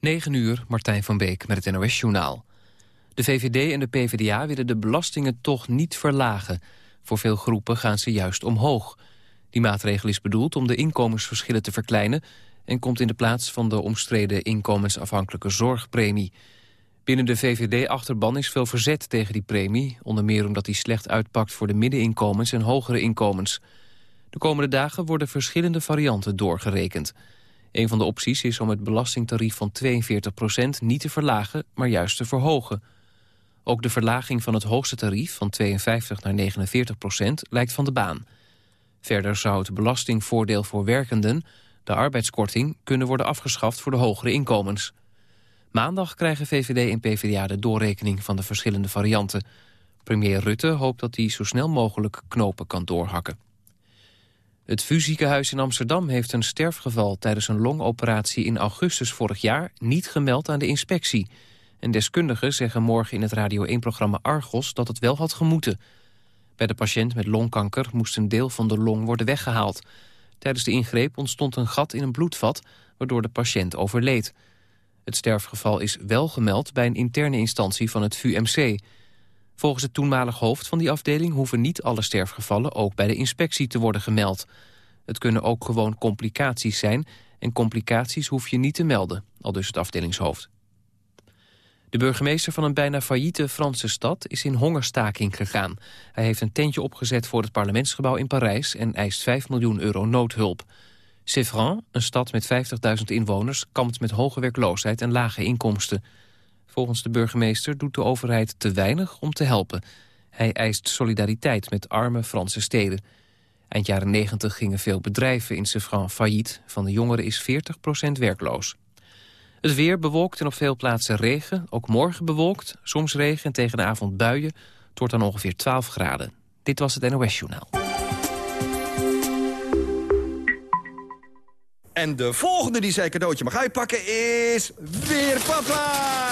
9 uur, Martijn van Beek met het NOS-journaal. De VVD en de PvdA willen de belastingen toch niet verlagen. Voor veel groepen gaan ze juist omhoog. Die maatregel is bedoeld om de inkomensverschillen te verkleinen... en komt in de plaats van de omstreden inkomensafhankelijke zorgpremie. Binnen de VVD-achterban is veel verzet tegen die premie... onder meer omdat die slecht uitpakt voor de middeninkomens en hogere inkomens. De komende dagen worden verschillende varianten doorgerekend... Een van de opties is om het belastingtarief van 42% niet te verlagen, maar juist te verhogen. Ook de verlaging van het hoogste tarief van 52 naar 49% lijkt van de baan. Verder zou het belastingvoordeel voor werkenden, de arbeidskorting, kunnen worden afgeschaft voor de hogere inkomens. Maandag krijgen VVD en PvdA de doorrekening van de verschillende varianten. Premier Rutte hoopt dat hij zo snel mogelijk knopen kan doorhakken. Het VU ziekenhuis in Amsterdam heeft een sterfgeval tijdens een longoperatie in augustus vorig jaar niet gemeld aan de inspectie. En deskundigen zeggen morgen in het Radio 1-programma Argos dat het wel had gemoeten. Bij de patiënt met longkanker moest een deel van de long worden weggehaald. Tijdens de ingreep ontstond een gat in een bloedvat, waardoor de patiënt overleed. Het sterfgeval is wel gemeld bij een interne instantie van het VUMC. Volgens het toenmalig hoofd van die afdeling hoeven niet alle sterfgevallen ook bij de inspectie te worden gemeld. Het kunnen ook gewoon complicaties zijn en complicaties hoef je niet te melden, al dus het afdelingshoofd. De burgemeester van een bijna failliete Franse stad is in hongerstaking gegaan. Hij heeft een tentje opgezet voor het parlementsgebouw in Parijs en eist 5 miljoen euro noodhulp. Sevran, een stad met 50.000 inwoners, kampt met hoge werkloosheid en lage inkomsten. Volgens de burgemeester doet de overheid te weinig om te helpen. Hij eist solidariteit met arme Franse steden. Eind jaren 90 gingen veel bedrijven in Sevran failliet. Van de jongeren is 40% werkloos. Het weer bewolkt en op veel plaatsen regen. Ook morgen bewolkt, soms regen en tegen de avond buien. Het wordt dan ongeveer 12 graden. Dit was het NOS Journaal. En de volgende die zijn cadeautje mag uitpakken is... weer papa!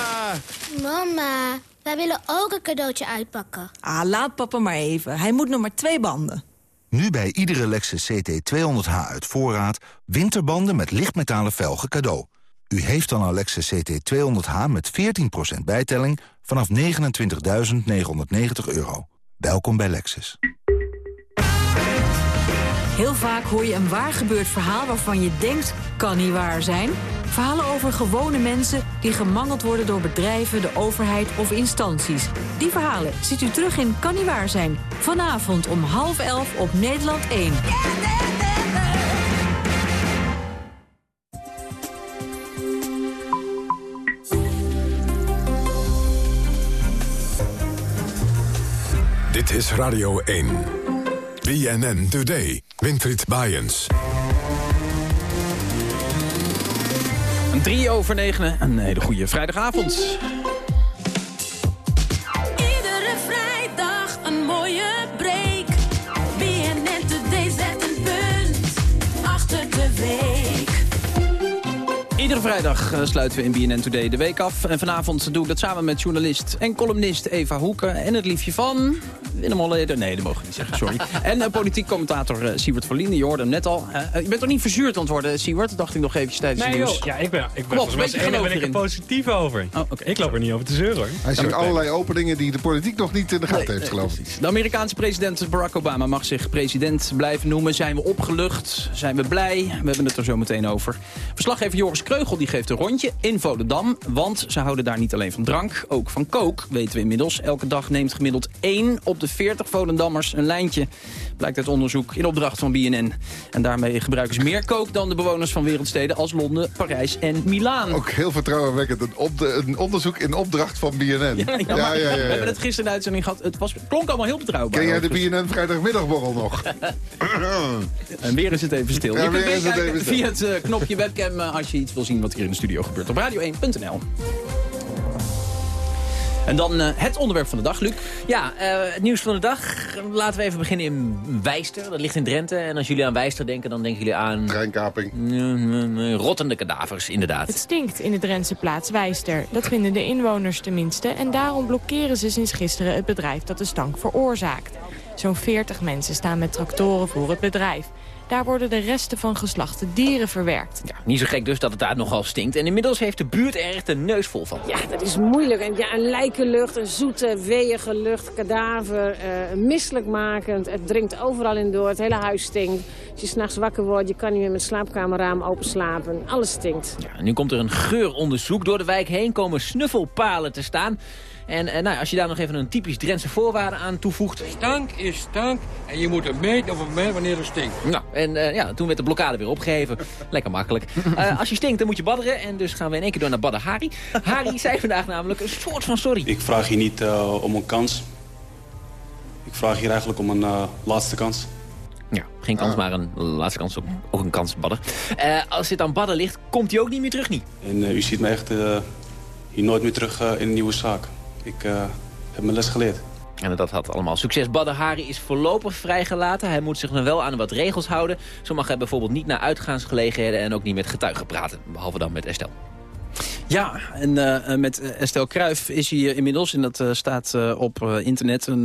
Mama, wij willen ook een cadeautje uitpakken. Ah, laat papa maar even. Hij moet nog maar twee banden. Nu bij iedere Lexus CT200H uit voorraad... winterbanden met lichtmetalen velgen cadeau. U heeft dan een Lexus CT200H met 14% bijtelling... vanaf 29.990 euro. Welkom bij Lexus. Heel vaak hoor je een waar gebeurd verhaal waarvan je denkt, kan niet waar zijn. Verhalen over gewone mensen die gemangeld worden door bedrijven, de overheid of instanties. Die verhalen ziet u terug in Kan niet waar zijn. Vanavond om half elf op Nederland 1. Dit is Radio 1. BNN Today. Winfried Bajens. Een drie over negenen. Een hele goede vrijdagavond. Iedere vrijdag een mooie break. BNN Today zet een punt achter de week. Iedere vrijdag eh, sluiten we in BNN Today de week af. En vanavond doe ik dat samen met journalist en columnist Eva Hoeken... en het liefje van Willem Holleder. Nee, dat mogen we niet zeggen, sorry. en uh, politiek commentator uh, Siewert Verlien, je hoorde hem net al. Uh, je bent toch niet verzuurd ontworden, Siewert? dacht ik nog eventjes tijdens nee, de nieuws. Joh. Ja, ik ben, ik ben volgens mij ben ik er positief over. Oh, okay. Ik loop er niet over te zeuren, hoor. Hij ziet allerlei openingen die de politiek nog niet in de gaten nee, heeft, geloof ik. De Amerikaanse president Barack Obama mag zich president blijven noemen. Zijn we opgelucht? Zijn we blij? We hebben het er zo meteen over. Verslaggever Joris Die geeft een rondje in Volendam. Want ze houden daar niet alleen van drank, ook van kook, weten we inmiddels. Elke dag neemt gemiddeld 1 op de 40 Volendammers een lijntje. Blijkt uit onderzoek in opdracht van BNN. En daarmee gebruiken ze meer kook dan de bewoners van wereldsteden als Londen, Parijs en Milaan. Ook heel vertrouwenwekkend. Een, op de, een onderzoek in opdracht van BNN. Ja, ja, ja, ja We hebben het gisteren in de uitzending gehad. Het was, klonk allemaal heel betrouwbaar. Ken jij de BNN vrijdagmiddagborrel nog? en weer is het even stil. je kunt via het uh, knopje webcam uh, als je iets wil zien wat hier in de studio gebeurt. Op radio1.nl. En dan uh, het onderwerp van de dag, Luc. Ja, uh, het nieuws van de dag. Laten we even beginnen in Wijster. Dat ligt in Drenthe. En als jullie aan Wijster denken, dan denken jullie aan... Treinkaping. Uh, rottende kadavers, inderdaad. Het stinkt in de Drentse plaats Wijster. Dat vinden de inwoners tenminste. En daarom blokkeren ze sinds gisteren het bedrijf dat de stank veroorzaakt. Zo'n 40 mensen staan met tractoren voor het bedrijf. Daar worden de resten van geslachte dieren verwerkt. Ja, niet zo gek dus dat het daar nogal stinkt. En inmiddels heeft de buurt er echt de neus vol van. Ja, dat is moeilijk. En ja, een lijkenlucht, een zoete, weeige lucht, kadaver, uh, misselijkmakend. Het dringt overal in door, het hele huis stinkt. Als je s'nachts wakker wordt, je kan niet meer met het slaapkamerraam open slapen. Alles stinkt. Ja, nu komt er een geuronderzoek. Door de wijk heen komen snuffelpalen te staan. En eh, nou, als je daar nog even een typisch Drentse voorwaarde aan toevoegt... Stank is stank en je moet het meten of het wanneer het stinkt. Nou, en uh, ja, toen werd de blokkade weer opgeheven. Lekker makkelijk. Uh, als je stinkt, dan moet je badderen. En dus gaan we in één keer door naar Badden Hari. Hari zei vandaag namelijk een soort van sorry. Ik vraag hier niet om een kans. Ik vraag hier eigenlijk om een laatste kans. Ja, geen kans, maar een laatste kans op ook een kans badden. Uh, als dit aan badden ligt, komt hij ook niet meer terug, niet? En uh, u ziet me echt uh, hier nooit meer terug in een nieuwe zaak. Ik heb mijn les geleerd. En dat had allemaal succes. Badr Hari is voorlopig vrijgelaten. Hij moet zich nog wel aan wat regels houden. Zo mag hij bijvoorbeeld niet naar uitgaansgelegenheden... en ook niet met getuigen praten. Behalve dan met Estelle. Ja, en uh, met Estelle Kruijf is hij inmiddels, en dat uh, staat uh, op internet, een,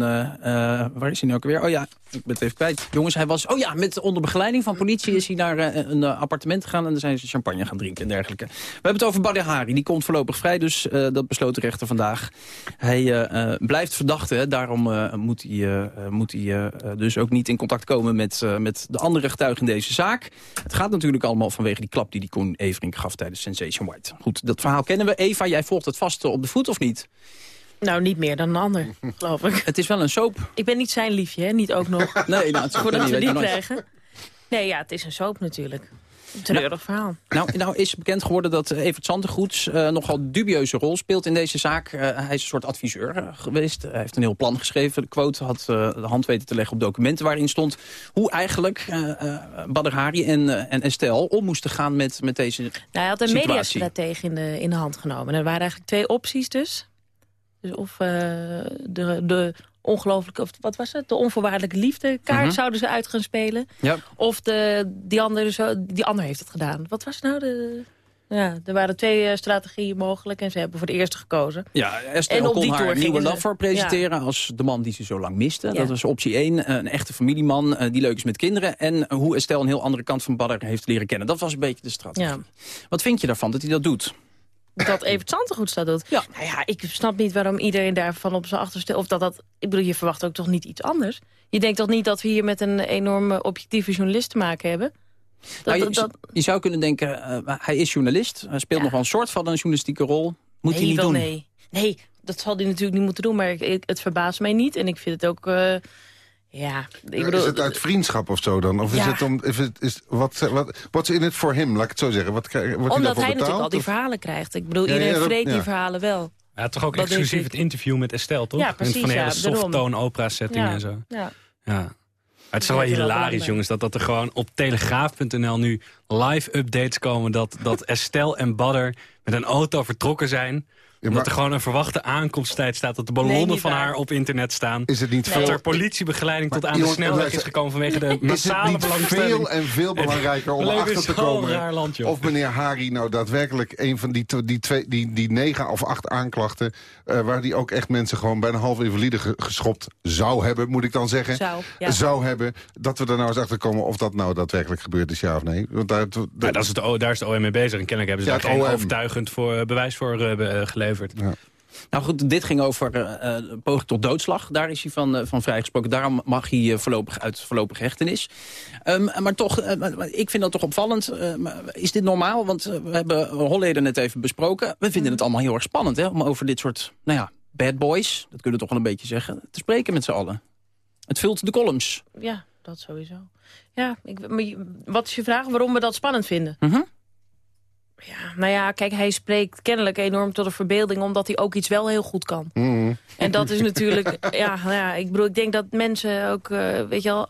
waar is hij nou ook weer? Oh ja, ik ben het even kwijt. Jongens, hij was, oh ja, met onder begeleiding van politie is hij naar een appartement gegaan en dan zijn ze champagne gaan drinken en dergelijke. We hebben het over Badr Hari, die komt voorlopig vrij, dus dat besloot de rechter vandaag. Hij blijft verdachte, daarom moet hij, moet hij dus ook niet in contact komen met, met de andere getuigen in deze zaak. Het gaat natuurlijk allemaal vanwege die klap die die Koen Everink gaf tijdens Sensation White. Goed, dat verhaal kennen we. Eva, jij volgt het vast op de voet of niet? Nou, niet meer dan een ander, geloof ik. Het is wel een soap. Ik ben niet zijn liefje, hè? niet ook nog. nee, nou, het is Voordat we die krijgen. Nee, ja, het is een soap natuurlijk. Een treurig nou, verhaal. Nou, nou is bekend geworden dat Evert Santegoeds uh, nogal dubieuze rol speelt in deze zaak. Uh, hij is een soort adviseur uh, geweest. Hij heeft een heel plan geschreven. De quote had de hand weten te leggen op documenten waarin stond... hoe eigenlijk Badr Hari en, en Estelle om moesten gaan met, met deze nou, Hij had een mediastratege in de, in de hand genomen. er waren eigenlijk twee opties dus. Dus of de, de ongelooflijke, of wat was het? De onvoorwaardelijke liefdekaart mm zouden ze uit gaan spelen. Ja. Of de, die, andere, zo, die ander heeft het gedaan. Wat was nou de... Ja, er waren twee uh, strategieën mogelijk en ze hebben voor de eerste gekozen. Ja, Esther en kon haar nieuwe lover presenteren als de man die ze zo lang miste. Ja. Dat was optie 1, een echte familieman die leuk is met kinderen. En hoe Estelle een heel andere kant van Badr heeft leren kennen. Dat was een beetje de strategie. Wat vind je daarvan dat hij dat doet? Dat Evert Zantegoed dat doet. Ja. Nou ja, ik snap niet waarom iedereen daarvan op zijn achterste... of dat dat... Ik bedoel, je verwacht ook toch niet iets anders? Je denkt toch niet dat we hier met een enorme objectieve journalist te maken hebben? Dat, nou, je, je, zou kunnen denken, uh, hij is journalist. Hij speelt ja. nog wel een soort van een journalistieke rol. Moet nee, hij niet doen? Nee. nee, dat zal hij natuurlijk niet moeten doen. Maar ik, het verbaast mij niet. En ik vind het ook... Uh, ja, ik bedoel, is het uit vriendschap of zo dan? Of ja. is het om... Is het, is, wat, wat, what's in it for him, laat ik het zo zeggen? Wat, wordt Omdat hij, hij betaald, natuurlijk al die verhalen krijgt. Ik bedoel, iedereen ja, vreet die verhalen wel. Ja, toch ook dat exclusief het interview met Estelle, toch? Ja, precies. Van een hele softtoon opera setting en zo. Ja. ja. Het is toch wel hilarisch, jongens, dat, dat er gewoon op telegraaf.nl nu live updates komen... dat, dat Estelle en Badder met een auto vertrokken zijn... Ja, dat er gewoon een verwachte aankomsttijd staat. Dat de ballonnen nee, van haar op internet staan. Is het niet veel... Dat er politiebegeleiding maar, tot aan de snelweg is gekomen vanwege de massale belangstelling. veel en veel belangrijker om erachter te komen... Land, of meneer Hari nou daadwerkelijk een van die, die, twee, die, die negen of acht aanklachten... Uh, waar die ook echt mensen gewoon bijna half invalide geschopt zou hebben... moet ik dan zeggen. Zou, ja. zou hebben. Dat we er nou eens achter komen of dat nou daadwerkelijk gebeurd is, ja of nee. Want daar, daar, ja, dat is het, daar is de OM mee bezig. En kennelijk hebben ze ja, daar geen OM. overtuigend voor, bewijs voor uh, geleverd. Ja. Nou goed, dit ging over uh, poging tot doodslag. Daar is hij van, uh, van vrijgesproken. Daarom mag hij uh, voorlopig uit voorlopige hechtenis. Um, maar toch, ik vind dat toch opvallend. is dit normaal? Want we hebben Holleder net even besproken. We vinden het allemaal heel erg spannend hè, om over dit soort nou ja, bad boys... dat kunnen we toch wel een beetje zeggen, te spreken met z'n allen. Het vult de columns. Ja, dat sowieso. Ja, ik, maar, wat is je vraag? Waarom we dat spannend vinden? -hmm. Ja, nou ja, kijk, hij spreekt kennelijk enorm tot de verbeelding... omdat hij ook iets wel heel goed kan. Mm. En dat is natuurlijk... ja, nou ja, ik bedoel, ik denk dat mensen ook, uh, weet je wel...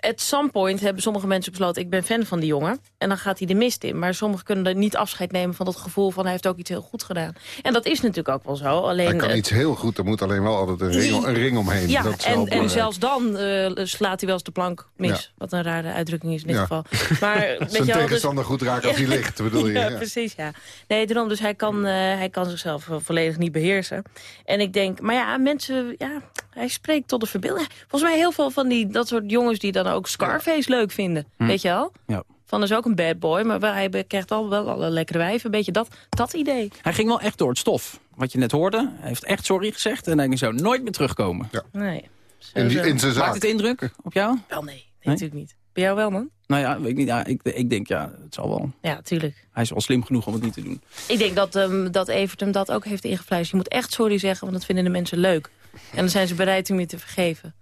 At some point hebben sommige mensen besloten... ik ben fan van die jongen. En dan gaat hij de mist in. Maar sommigen kunnen er niet afscheid nemen van dat gevoel... van hij heeft ook iets heel goed gedaan. En dat is natuurlijk ook wel zo. Alleen, hij kan uh, iets heel goed. Er moet alleen wel altijd een ring, een ring omheen. Ja, dat en, en zelfs dan uh, slaat hij wel eens de plank mis. Ja. Wat een rare uitdrukking is in dit ja. geval. Maar, Zijn tegenstander dus, goed raken als hij ligt, bedoel je? Ja, precies, ja. Nee, daarom, dus hij kan, uh, hij kan zichzelf volledig niet beheersen. En ik denk, maar ja, mensen... Ja, hij spreekt tot de verbeelding. Volgens mij heel veel van die, dat soort jongens die dan ook Scarface leuk vinden. Hm. Weet je wel? Ja. Van is ook een bad boy, maar hij krijgt al wel alle lekkere wijven. Een beetje dat, dat idee. Hij ging wel echt door het stof. Wat je net hoorde. Hij heeft echt sorry gezegd en hij zou nooit meer terugkomen. Nee. In, die, in zijn zaak. Maakt het indruk op jou? Wel nee, nee, natuurlijk niet. Bij jou wel, man? Nou ja, weet ik niet. Ja, ik, ik denk ja, het zal wel. Ja, tuurlijk. Hij is wel slim genoeg om het niet te doen. Ik denk dat, ehm, dat Evert hem dat ook heeft ingefluisterd. Je moet echt sorry zeggen, want dat vinden de mensen leuk. En dan zijn ze bereid om je te vergeven.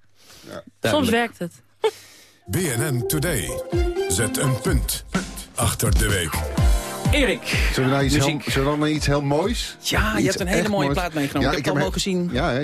Soms werkt het. BNN Today. Zet een punt achter de week. Erik, Zullen we, naar iets heel, muziek. zullen we dan naar iets heel moois? Ja, je hebt een hele mooie moois. plaat meegenomen. ik heb al hem- mogen zien. Ja, hè,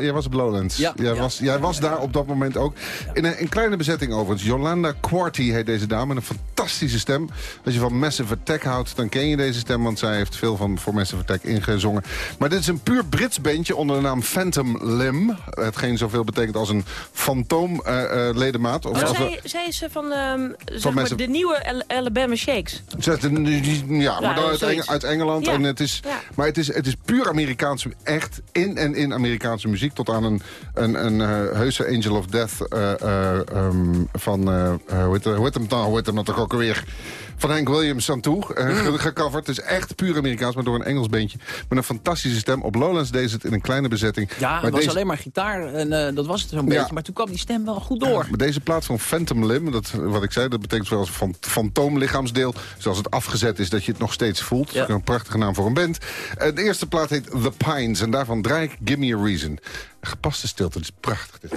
jij, was op Lowlands. Ja, jij, ja. Was, jij was daar op dat moment ook. In een, een kleine bezetting overigens. Jolanda Quarty heet deze dame. Met een fantastische stem. Als je van Massive Attack houdt, dan ken je deze stem. Want zij heeft veel van voor Massive Attack ingezongen. Maar dit is een puur Brits bandje onder de naam Phantom Limb. Hetgeen zoveel betekent als een fantoom eh, eh, ledemaat. Of Maar als zij, zij is eh, van, ehm, zeg maar, de nieuwe Al- Alabama Shakes. Ze is een- Ja, maar dan uit. Eng- uit Engeland. En het is. Maar het is, het is puur Amerikaanse, echt in en in Amerikaanse muziek. Tot aan een, een, een eh, heuse Angel of Death eh, eh, ehm, van, hoe, heet, hoe heet hem dan? Hoe heet hem dan toch ook alweer? Van Hank Williams aan toe, eh, Mm. ge- gecoverd. Het is echt puur Amerikaans, maar door een Engels beentje. Met een fantastische stem. Op Lowlands deed ze het in een kleine bezetting. Ja, maar het was deze, alleen maar gitaar en eh, dat was het zo'n Ja. beetje. Maar toen kwam die stem wel goed door. Maar deze plaat van Phantom Limb, dat, wat ik zei, dat betekent wel als fan, fantoomlichaamsdeel. Zoals het afgezet is, dat je het nog steeds voelt. Ja. Een prachtige naam voor een band. Eh, de eerste plaat heet The Pines en daarvan draai ik Give Me A Reason. Een gepaste stilte, dat is prachtig dit.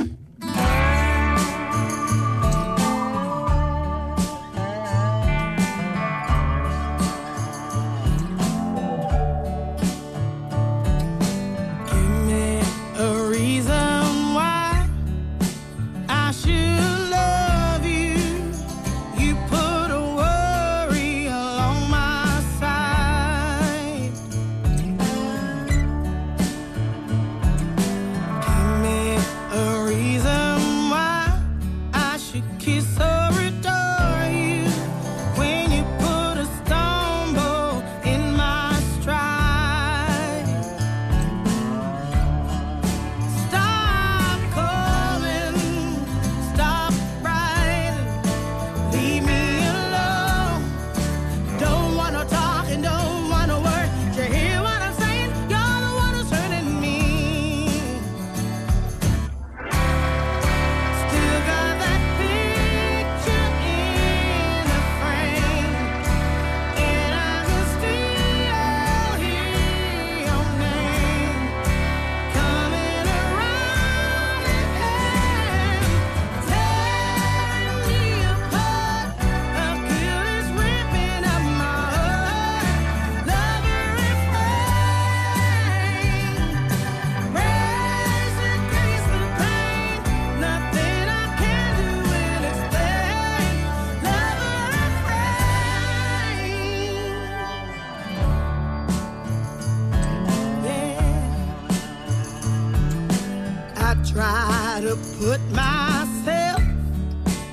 To put myself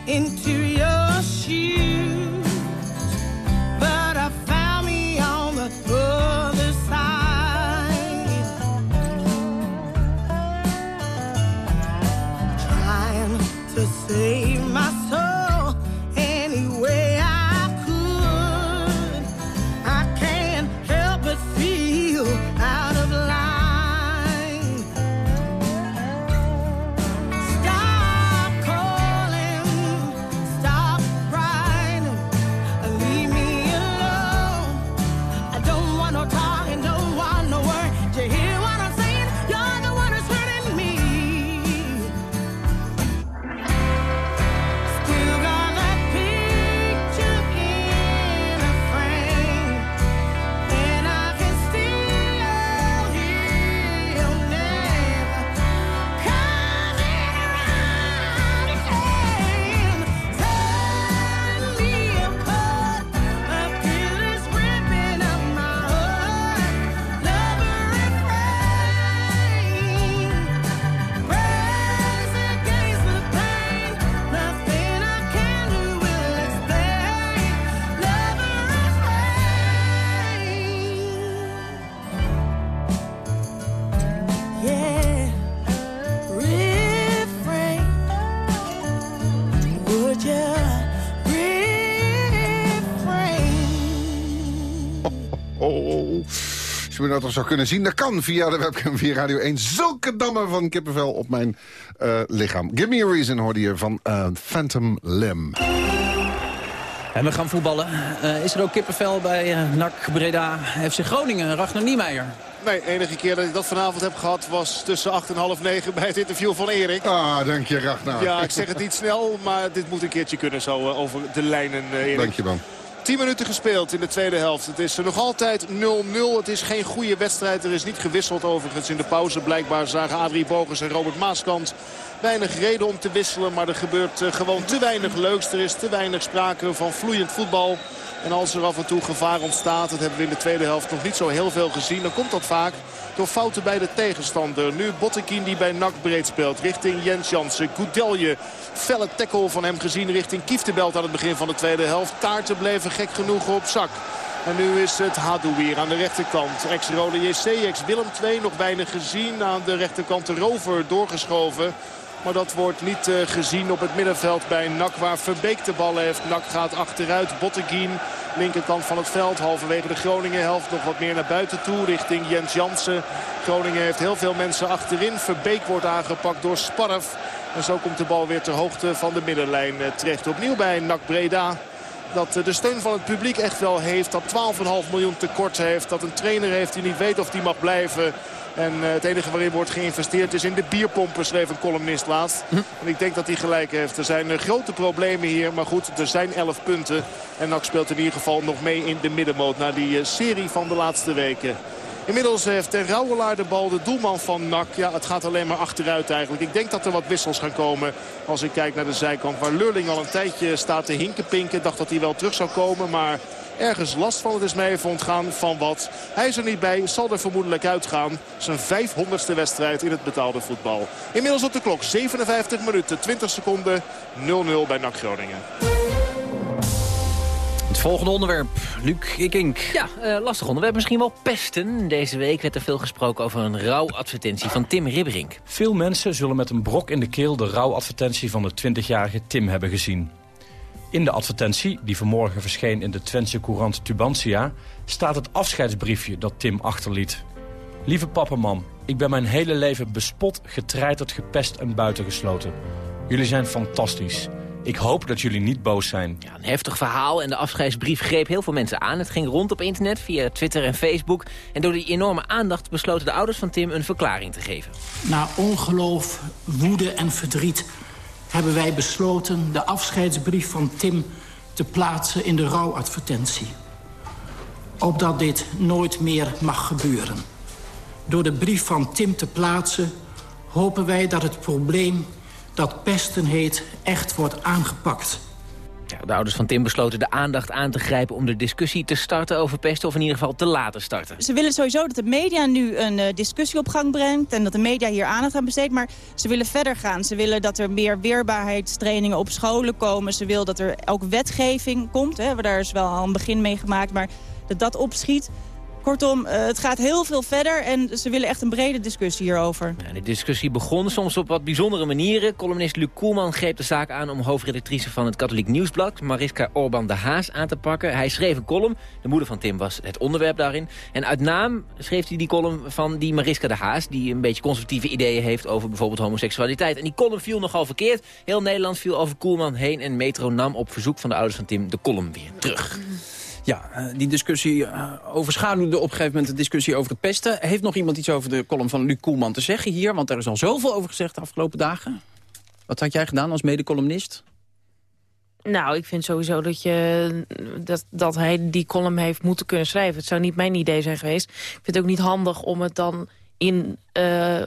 into your Als je me dat toch zou kunnen zien, dat kan via de webcam via Radio 1. Zulke dammen van kippenvel op mijn eh, lichaam. Give me a reason hoorde je van eh, Phantom Limb. En we gaan voetballen. Eh, is er ook kippenvel bij uh, NAC Breda FC Groningen, Ragnar Niemeyer? Nee, enige keer dat ik dat vanavond heb gehad was tussen 8 en half 9 bij het interview van Erik. Ah, dank je Ragnar. Ja, ik zeg het niet snel, maar dit moet een keertje kunnen zo uh, over de lijnen, Erik. Dank je man. 10 minuten gespeeld in de tweede helft. Het is nog altijd 0-0. Het is geen goede wedstrijd. Er is niet gewisseld overigens in de pauze. Blijkbaar zagen Adrie Bogus en Robert Maaskant weinig reden om te wisselen. Maar er gebeurt uh, gewoon te weinig leuks. Er is te weinig sprake van vloeiend voetbal. En als er af en toe gevaar ontstaat, dat hebben we in de tweede helft nog niet zo heel veel gezien. Dan komt dat vaak door fouten bij de tegenstander. Nu Bottekin die bij NAC breed speelt richting Jens Jansen. Goudelje, felle tackle van hem gezien richting Kieftebelt aan het begin van de tweede helft. Taarten bleven gek genoeg op zak. En nu is het Hadouier aan de rechterkant. Ex-Rode JC, ex-Willem 2 nog weinig gezien. Aan de rechterkant de rover doorgeschoven. Maar dat wordt niet uh, gezien op het middenveld bij NAC waar Verbeek de bal heeft. NAC gaat achteruit. Botteguin, linkerkant van het veld. Halverwege de Groningen helft nog wat meer naar buiten toe richting Jens Jansen. Groningen heeft heel veel mensen achterin. Verbeek wordt aangepakt door Sparf. En zo komt de bal weer ter hoogte van de middenlijn terecht. Opnieuw bij NAC Breda dat de steun van het publiek echt wel heeft. Dat 12,5 miljoen tekort heeft. Dat een trainer heeft die niet weet of die mag blijven. En uh, het enige waarin wordt geïnvesteerd is in de bierpompen, schreef een columnist laatst. Hm. En ik denk dat hij gelijk heeft. Er zijn uh, grote problemen hier, maar goed, er zijn 11 punten. En NAC speelt in ieder geval nog mee in de middenmoot na die uh, serie van de laatste weken. Inmiddels heeft de Rauwelaar de bal, de doelman van NAC. Ja, het gaat alleen maar achteruit eigenlijk. Ik denk dat er wat wissels gaan komen als ik kijk naar de zijkant. Waar Lurling al een tijdje staat te hinkenpinken. Dacht dat hij wel terug zou komen, maar ergens last van het is mee heeft ontgaan van wat. Hij is er niet bij, zal er vermoedelijk uitgaan. Zijn 500ste wedstrijd in het betaalde voetbal. Inmiddels op de klok 57 minuten, 20 seconden, 0-0 bij NAC Groningen. Het volgende onderwerp, Luc Ikink. Ja, uh, lastig onderwerp. Misschien wel pesten. Deze week werd er veel gesproken over een rouwadvertentie van Tim Ribberink. Veel mensen zullen met een brok in de keel de rouwadvertentie van de 20-jarige Tim hebben gezien. In de advertentie, die vanmorgen verscheen in de Twentse courant Tubantia... staat het afscheidsbriefje dat Tim achterliet. Lieve papa, mam, ik ben mijn hele leven bespot, getreiterd, gepest en buitengesloten. Jullie zijn fantastisch. Ik hoop dat jullie niet boos zijn. Ja, een heftig verhaal en de afscheidsbrief greep heel veel mensen aan. Het ging rond op internet via Twitter en Facebook. En door die enorme aandacht besloten de ouders van Tim een verklaring te geven. Na ongeloof, woede en verdriet hebben wij besloten de afscheidsbrief van Tim te plaatsen in de rouwadvertentie. Opdat dit nooit meer mag gebeuren. Door de brief van Tim te plaatsen hopen wij dat het probleem dat pesten heet echt wordt aangepakt. De ouders van Tim besloten de aandacht aan te grijpen om de discussie te starten over pesten, of in ieder geval te laten starten. Ze willen sowieso dat de media nu een uh, discussie op gang brengt en dat de media hier aandacht aan besteedt, maar ze willen verder gaan. Ze willen dat er meer weerbaarheidstrainingen op scholen komen. Ze willen dat er ook wetgeving komt, hè, daar is wel al een begin mee gemaakt, maar dat dat opschiet. Kortom, uh, het gaat heel veel verder en ze willen echt een brede discussie hierover. De discussie begon soms op wat bijzondere manieren. Columnist Luc Koelman greep de zaak aan om hoofdredactrice van het Katholiek Nieuwsblad... Mariska Orban de Haas aan te pakken. Hij schreef een column. De moeder van Tim was het onderwerp daarin. En uit naam schreef hij die column van die Mariska de Haas... die een beetje conservatieve ideeën heeft over bijvoorbeeld homoseksualiteit. En die column viel nogal verkeerd. Heel Nederland viel over Koelman heen en Metro nam op verzoek van de ouders van Tim de column weer terug. Ja, uh, die discussie uh, overschaduwde op een gegeven moment de discussie over het pesten. Heeft nog iemand iets over de column van Luc Koelman te zeggen hier? Want er is al zoveel over gezegd de afgelopen dagen. Wat had jij gedaan als mede-columnist? Nou, ik vind sowieso dat, je, dat, dat hij die column heeft moeten kunnen schrijven. Het zou niet mijn idee zijn geweest. Ik vind het ook niet handig om het dan in... Uh,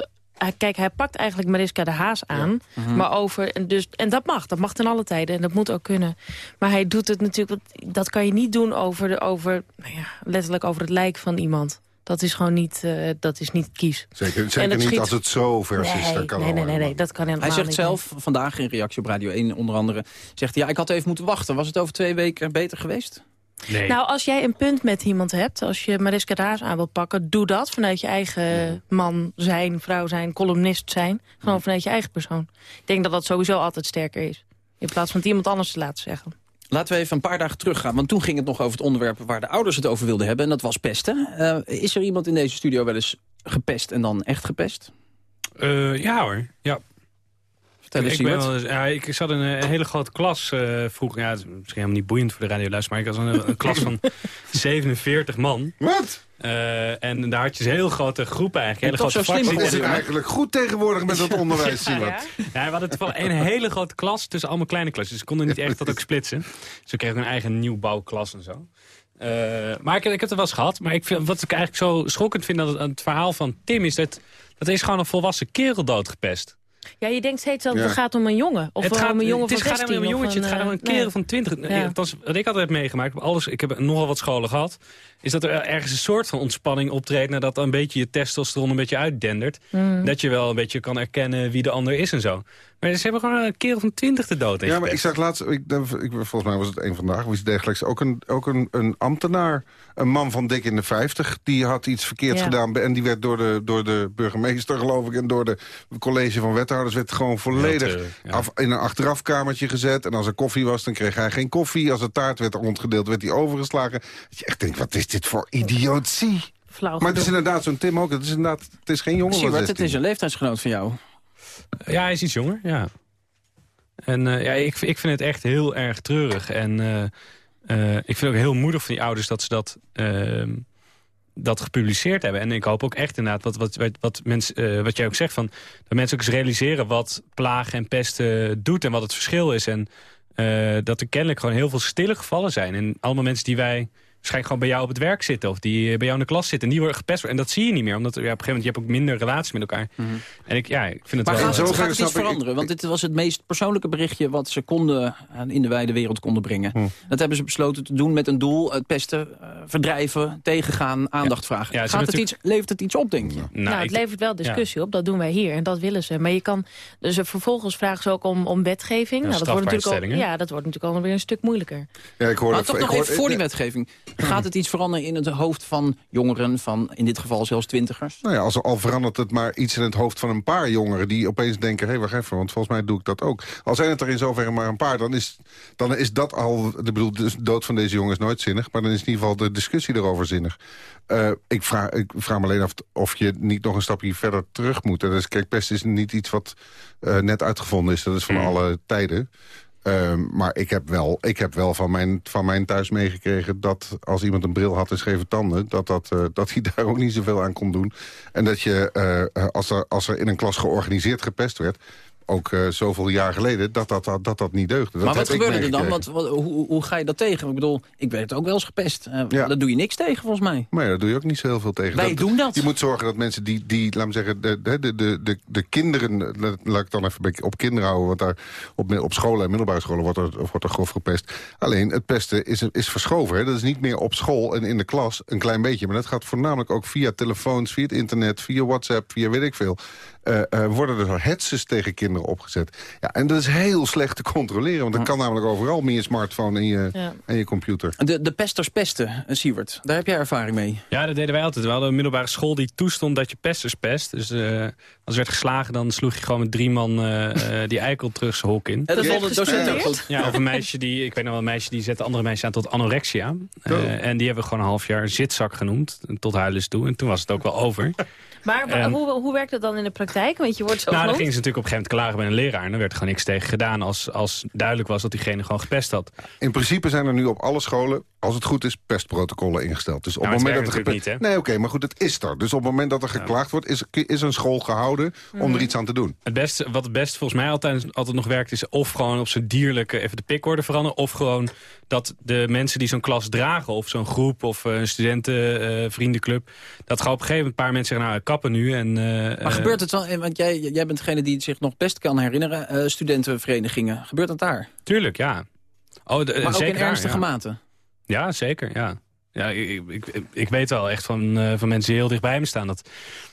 kijk, hij pakt eigenlijk Mariska de Haas aan. Ja. Mm -hmm. maar over, en, dus, en dat mag, dat mag ten alle tijden. En dat moet ook kunnen. Maar hij doet het natuurlijk, dat kan je niet doen over, de, over nou ja, letterlijk over het lijk van iemand. Dat is gewoon niet, uh, dat is niet kies. Zeker, zeker niet schiet... als het zo vers nee, is. Dat kan nee, nee, nee, nee, dat kan helemaal Hij zegt niet. zelf, vandaag in reactie op Radio 1 onder andere... zegt ja, ik had even moeten wachten. Was het over twee weken beter geweest? Nee. Nou, als jij een punt met iemand hebt, als je Mariska Daas aan wil pakken... doe dat vanuit je eigen ja. man zijn, vrouw zijn, columnist zijn. Gewoon vanuit je eigen persoon. Ik denk dat dat sowieso altijd sterker is. In plaats van het iemand anders te laten zeggen. Laten we even een paar dagen teruggaan. Want toen ging het nog over het onderwerp waar de ouders het over wilden hebben. En dat was pesten. Eh, is er iemand in deze studio wel eens gepest en dan echt gepest? Eh, ja hoor, ja. Vertel eens, ik, ben Siewert. wel eens- ja, ik zat in een hele grote klas eh, vroeger. Ja, het is misschien helemaal niet boeiend voor de radioluister... maar ik was een, een klas van 47 man. Wat? Eh, en daar had je een heel grote groep eigenlijk. En Hele grote zo slim fracties. Wat is het eigenlijk goed tegenwoordig met dat onderwijs, Siewert? Ja, we hadden toevallig een hele grote klas tussen allemaal kleine klassen. Dus ze konden niet echt dat ook splitsen. Dus we kregen een eigen nieuwbouwklas en zo. Eh, maar ik, ik heb het wel eens gehad. Maar ik vind, wat ik eigenlijk zo schokkend vind aan het, aan het verhaal van Tim... is dat dat is gewoon een volwassen kerel doodgepest. Ja, je denkt steeds dat Ja. het gaat om een jongen. Of het om gaat, een jongen het is, van gaat helemaal 16. om een jongetje, het gaat om een kerel nee. van 20. Ja. Althans, wat ik altijd heb meegemaakt, alles, ik heb nogal wat scholen gehad... is dat er ergens een soort van ontspanning optreedt... nadat een beetje je testosteron een beetje uitdendert. Mm. Dat je wel een beetje kan erkennen wie de ander is en zo. Maar ze hebben gewoon een kerel van 20 de dood Ja, maar ik zag laatst, ik, ik, volgens mij was het een vandaag, of iets dergelijks, ook een, ook een, een ambtenaar, een man van dik in de 50, die had iets verkeerds Ja. gedaan en die werd door de, door de burgemeester, geloof ik, en door de college van wethouders, werd gewoon volledig ja. af, in een achterafkamertje gezet. En als er koffie was, dan kreeg hij geen koffie. Als er taart werd rondgedeeld, werd hij overgeslagen. Dat je echt denkt, wat is dit voor idiotie? Maar het is inderdaad zo'n Tim ook, het is inderdaad, het is geen jongen het 16. is een leeftijdsgenoot van jou. Ja, hij is iets jonger, ja. En eh, ja, ik, ik vind het echt heel erg treurig. En eh, eh, ik vind ook heel moedig van die ouders dat ze dat, ehm, dat gepubliceerd hebben. En ik hoop ook echt inderdaad, wat, wat, wat, wat, mens, eh, wat jij ook zegt... Van, dat mensen ook eens realiseren wat plagen en pesten doet... en wat het verschil is. En eh, dat er kennelijk gewoon heel veel stille gevallen zijn. En allemaal mensen die wij waarschijnlijk gewoon bij jou op het werk zitten... of die eh, bij jou in de klas zitten en die worden gepest. En dat zie je niet meer, omdat ja, op een gegeven moment... je hebt ook minder relaties met elkaar. En ik, ja, ik vind het Maar wel... gaat, het, gaat het iets veranderen? Want dit was het meest persoonlijke berichtje... wat ze konden aan- in de wijde wereld konden brengen. Hm. Dat hebben ze besloten te doen met een doel. Het pesten, eh, verdrijven, tegengaan, aandacht vragen. Ja, gaat het natuurlijk- iets, levert het iets op, denk je? Nou, het levert wel discussie op, dat doen wij hier en dat willen ze. Maar je kan, dus er vervolgens vragen ze ook om, om wetgeving. Ja, nou, dat wordt natuurlijk al, ja, dat wordt natuurlijk alweer een stuk moeilijker. Ja, ik hoorde Maar toch ik nog even voor die wetgeving. Gaat het iets veranderen in het hoofd van jongeren... van in dit geval zelfs twintigers? Nou ja, als, al verandert het maar iets in het hoofd van een paar jongeren... die opeens denken, hé, hey, wacht even, want volgens mij doe ik dat ook. Al zijn het er in zoverre maar een paar, dan is, dan is dat al... Ik bedoel, de dood van deze jongen is nooit zinnig... maar dan is in ieder geval de discussie erover zinnig. Eh, ik, vraag, ik vraag me alleen af of je niet nog een stapje verder terug moet. En dus, kijk, pest is niet iets wat eh, net uitgevonden is. Dat is van alle tijden. Ehm, maar ik heb wel, ik heb wel van, mijn, van mijn thuis meegekregen... dat als iemand een bril had en scheve tanden... dat, dat, eh, dat hij daar ook niet zoveel aan kon doen. En dat je, eh, als, er, als er in een klas georganiseerd gepest werd... ook eh, zoveel jaar geleden, dat dat, dat, dat, dat niet deugde. Dat maar wat gebeurde er dan? Want, wat- hoe, hoe ga je dat tegen? Ik bedoel, ik werd ook wel eens gepest. Eh, Daar doe je niks tegen, volgens mij. Maar ja, daar doe je ook niet zo heel veel tegen. Wij doen dat. Je moet zorgen dat mensen die, die laat me zeggen, de, de, de, de, de, de kinderen... Laat, ik dan even een beetje op kinderen houden. Want daar op, op scholen en middelbare scholen wordt er, wordt er grof gepest. Alleen, het pesten is, is verschoven. Hè? Dat is niet meer op school en in de klas een klein beetje. Maar dat gaat voornamelijk ook via telefoons, via het internet... via WhatsApp, via weet ik veel. Eh, eh, worden er hetzes tegen kinderen opgezet. Ja, en dat is heel slecht te controleren. Want dat kan namelijk overal meer je smartphone en je, Ja. en je computer. De, de pesters pesten, eh, Siewert. Daar heb jij ervaring mee. Ja, dat deden wij altijd. We hadden een middelbare school die toestond dat je pesters pest. Dus eh, als er werd geslagen, dan sloeg je gewoon met drie man eh, eh, die eikel terug zijn hok in. Dat vond de docent ook goed. Ja, of een meisje die, ik weet nog wel, een meisje die zette andere meisjes aan tot anorexia. Eh, Oh. En die hebben we gewoon een half jaar zitzak genoemd, tot huilens toe. En toen was het ook wel over. Maar En- hoe, hoe werkt dat dan in de praktijk? Want je wordt zo nou, dan gingen ze natuurlijk op een gegeven moment klagen bij een leraar. En dan werd er gewoon niks tegen gedaan als, als duidelijk was dat diegene gewoon gepest had. In principe zijn er nu op alle scholen, als het goed is, pestprotocollen ingesteld. Dus op Ja, het moment dat er werkt gepe- natuurlijk niet, Nee, oké, maar goed, het is er. Dus op het moment dat er geklaagd wordt, is, is een school gehouden om er iets aan te doen. Het beste, wat het best volgens mij altijd, altijd nog werkt... is of gewoon op zijn dierlijke even de pikorde veranderen... of gewoon dat de mensen die zo'n klas dragen... of zo'n groep of eh, een studentenvriendenclub... dat gewoon op een gegeven moment een paar mensen zeggen... nou, kappen nu. En, eh, Maar gebeurt het dan, eh, want jij, jij bent degene die zich nog best kan herinneren... eh, studentenverenigingen. Gebeurt dat daar? Tuurlijk, ja. Oh, de, maar ook zeker in daar, ernstige ja. mate? Ja, zeker, ja. Ja, ik, ik, ik, ik weet wel echt van, eh, van mensen die heel dichtbij me staan... dat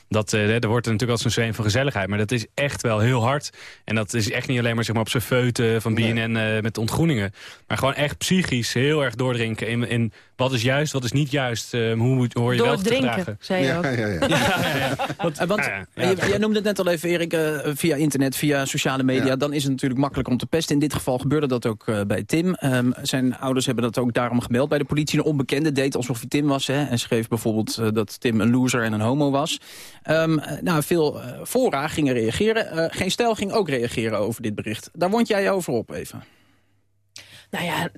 Dat, eh, er wordt er natuurlijk als een zweem van gezelligheid. Maar dat is echt wel heel hard. En dat is echt niet alleen maar, zeg maar op zijn feuten van BNN eh, met ontgroeningen. Maar gewoon echt psychisch heel erg doordrinken in, in wat is juist, wat is niet juist. eh, hoe moet, hoor je wel te Doordrinken, gedragen. zei je ook. Ja, ja, ja. Want, jij- noemde het net al even, Erik, eh, via internet, via sociale media. Ja. Dan is het natuurlijk makkelijk om te pesten. In dit geval gebeurde dat ook eh, bij Tim. Ehm, zijn ouders hebben dat ook daarom gemeld bij de politie. Een onbekende deed alsof hij Tim was. Hè, en schreef bijvoorbeeld dat Tim een loser en een homo was. Ehm, eh, nou, veel eh, fora gingen reageren. Eh, geen stijl ging ook reageren over dit bericht. Daar wond jij je over op even. Nou ja,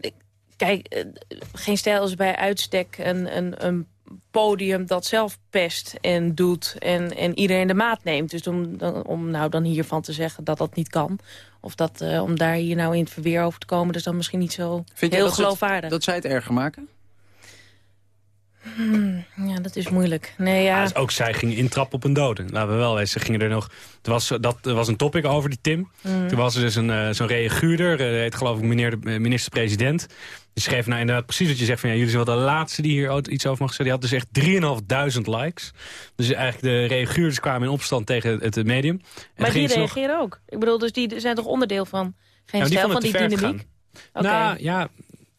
kijk, eh, geen stijl is bij uitstek een, een, een podium dat zelf pest en doet en, en iedereen de maat neemt. Dus om, om nou dan hiervan te zeggen dat dat niet kan... of dat, om daar hier nou in het verweer over te komen... is dan misschien niet zo Vind heel dat ze het- geloofwaardig. Dat zij het erger maken? Hmm, ja, dat is moeilijk. Nee, ja. Ja, dus ook zij gingen intrappen op een dode. Laten we wel wezen. Ze gingen er nog. Er was, dat, er was een topic over die Tim. Mm. Toen was er dus een, eh, zo'n reaguurder. eh, heet geloof ik meneer de eh, minister-president. Die schreef nou inderdaad precies wat je zegt. Van, ja, jullie zijn wel de laatste die hier iets over mag zeggen. Die had dus echt 3.500 likes. Dus eigenlijk de reaguurders kwamen in opstand tegen het, medium. En maar die nog- reageren ook. Ik bedoel, dus die zijn toch onderdeel van geen Ja, maar die stijl, van die dynamiek? Oké. Nou, ja,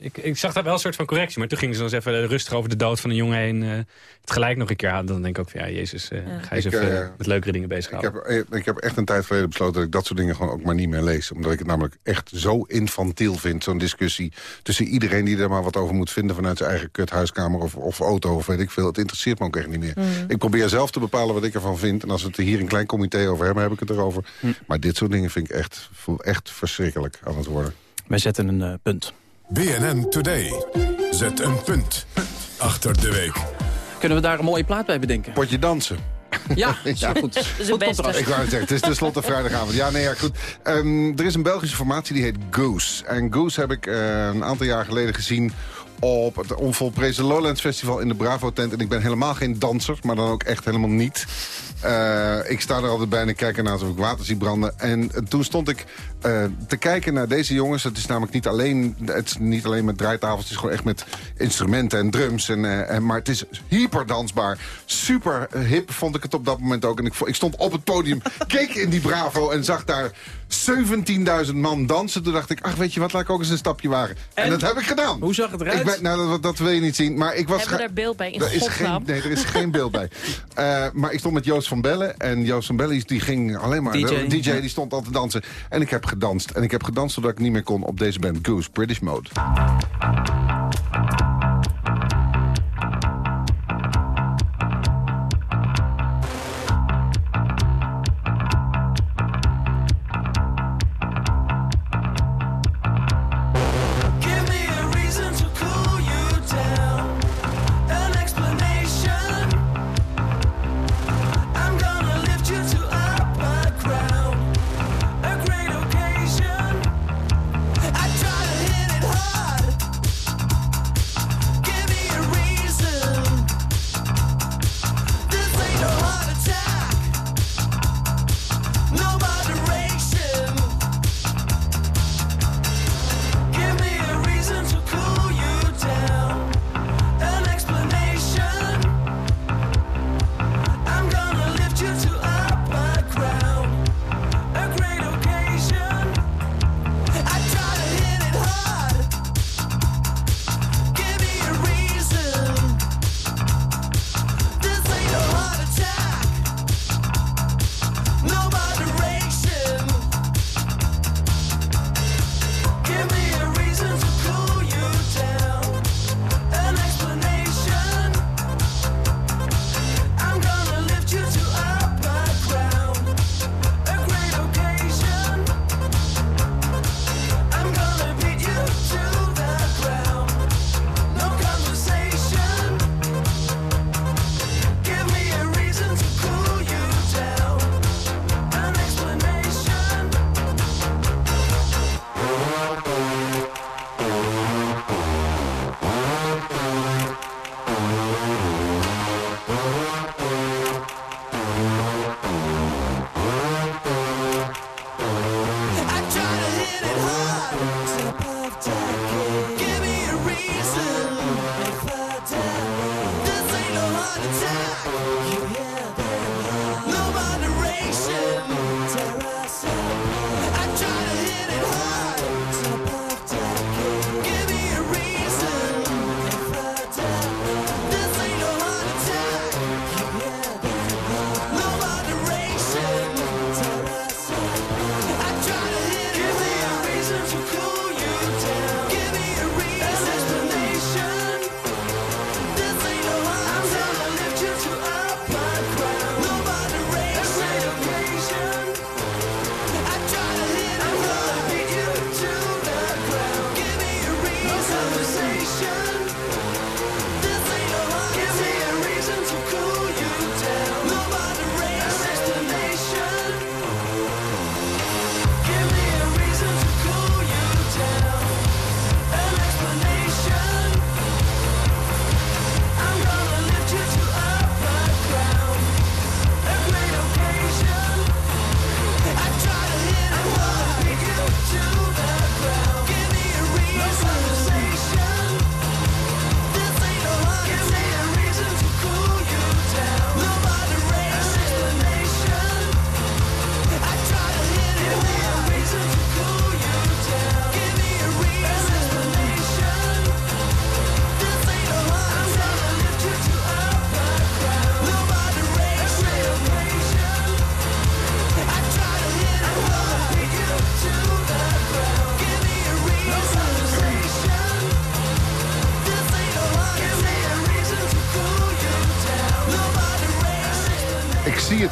ik, ik zag daar wel een soort van correctie. Maar toen gingen ze dan eens even rustig over de dood van een jongen heen. eh, het gelijk nog een keer aan. Dan denk ik ook van, ja, jezus, eh, ga je eens Ik, even eh, met leukere dingen Ik bezighouden. heb, eh, ik heb echt een tijd geleden besloten dat ik dat soort dingen gewoon ook maar niet meer lees. Omdat ik het namelijk echt zo infantiel vind, zo'n discussie tussen iedereen die er maar wat over moet vinden vanuit zijn eigen kuthuiskamer of, of auto of weet ik veel. Het interesseert me ook echt niet meer. Mm. Ik probeer zelf te bepalen wat ik ervan vind. En als we het er hier in een klein comité over hebben, heb ik het erover. Maar dit soort dingen vind ik echt, echt verschrikkelijk aan het worden. Wij zetten een eh, punt. BNN Today. Zet een punt achter de week. Kunnen we daar een mooie plaat bij bedenken? Potje dansen. Ja, ja. goed. Dat is Goed. Ik wou het zeggen, het is tenslotte vrijdagavond. Ja, nee, ja, goed. Ehm, er is een Belgische formatie die heet Goose. En Goose heb ik eh, een aantal jaar geleden gezien op het onvolprezen Lowlands Festival in de Bravo-tent. En ik ben helemaal geen danser, maar dan ook echt helemaal niet. Eh, ik sta er altijd bij en ik kijk ernaar alsof ik water zie branden. En toen stond ik eh, te kijken naar deze jongens. Het is namelijk niet alleen, het is niet alleen met draaitafels. Het is gewoon echt met instrumenten en drums. En, eh, en, maar het is hyper dansbaar. Super hip vond ik het op dat moment ook. En ik, ik stond op het podium, keek in die Bravo en zag daar 17.000 man dansen. Toen dacht ik, ach weet je wat, laat ik ook eens een stapje wagen. En, dat heb ik gedaan. Hoe zag het eruit? Ik ben, nou, dat, dat wil je niet zien. Maar ik was Hebben daar beeld bij? In er is geen, nee, er is geen beeld bij. Eh, maar ik stond met Joost van Bellen. En Joost van Bellen die ging alleen maar... DJ. De DJ die stond al te dansen. En ik heb gedanst. En ik heb gedanst zodat ik niet meer kon op deze band Goose. British Mode.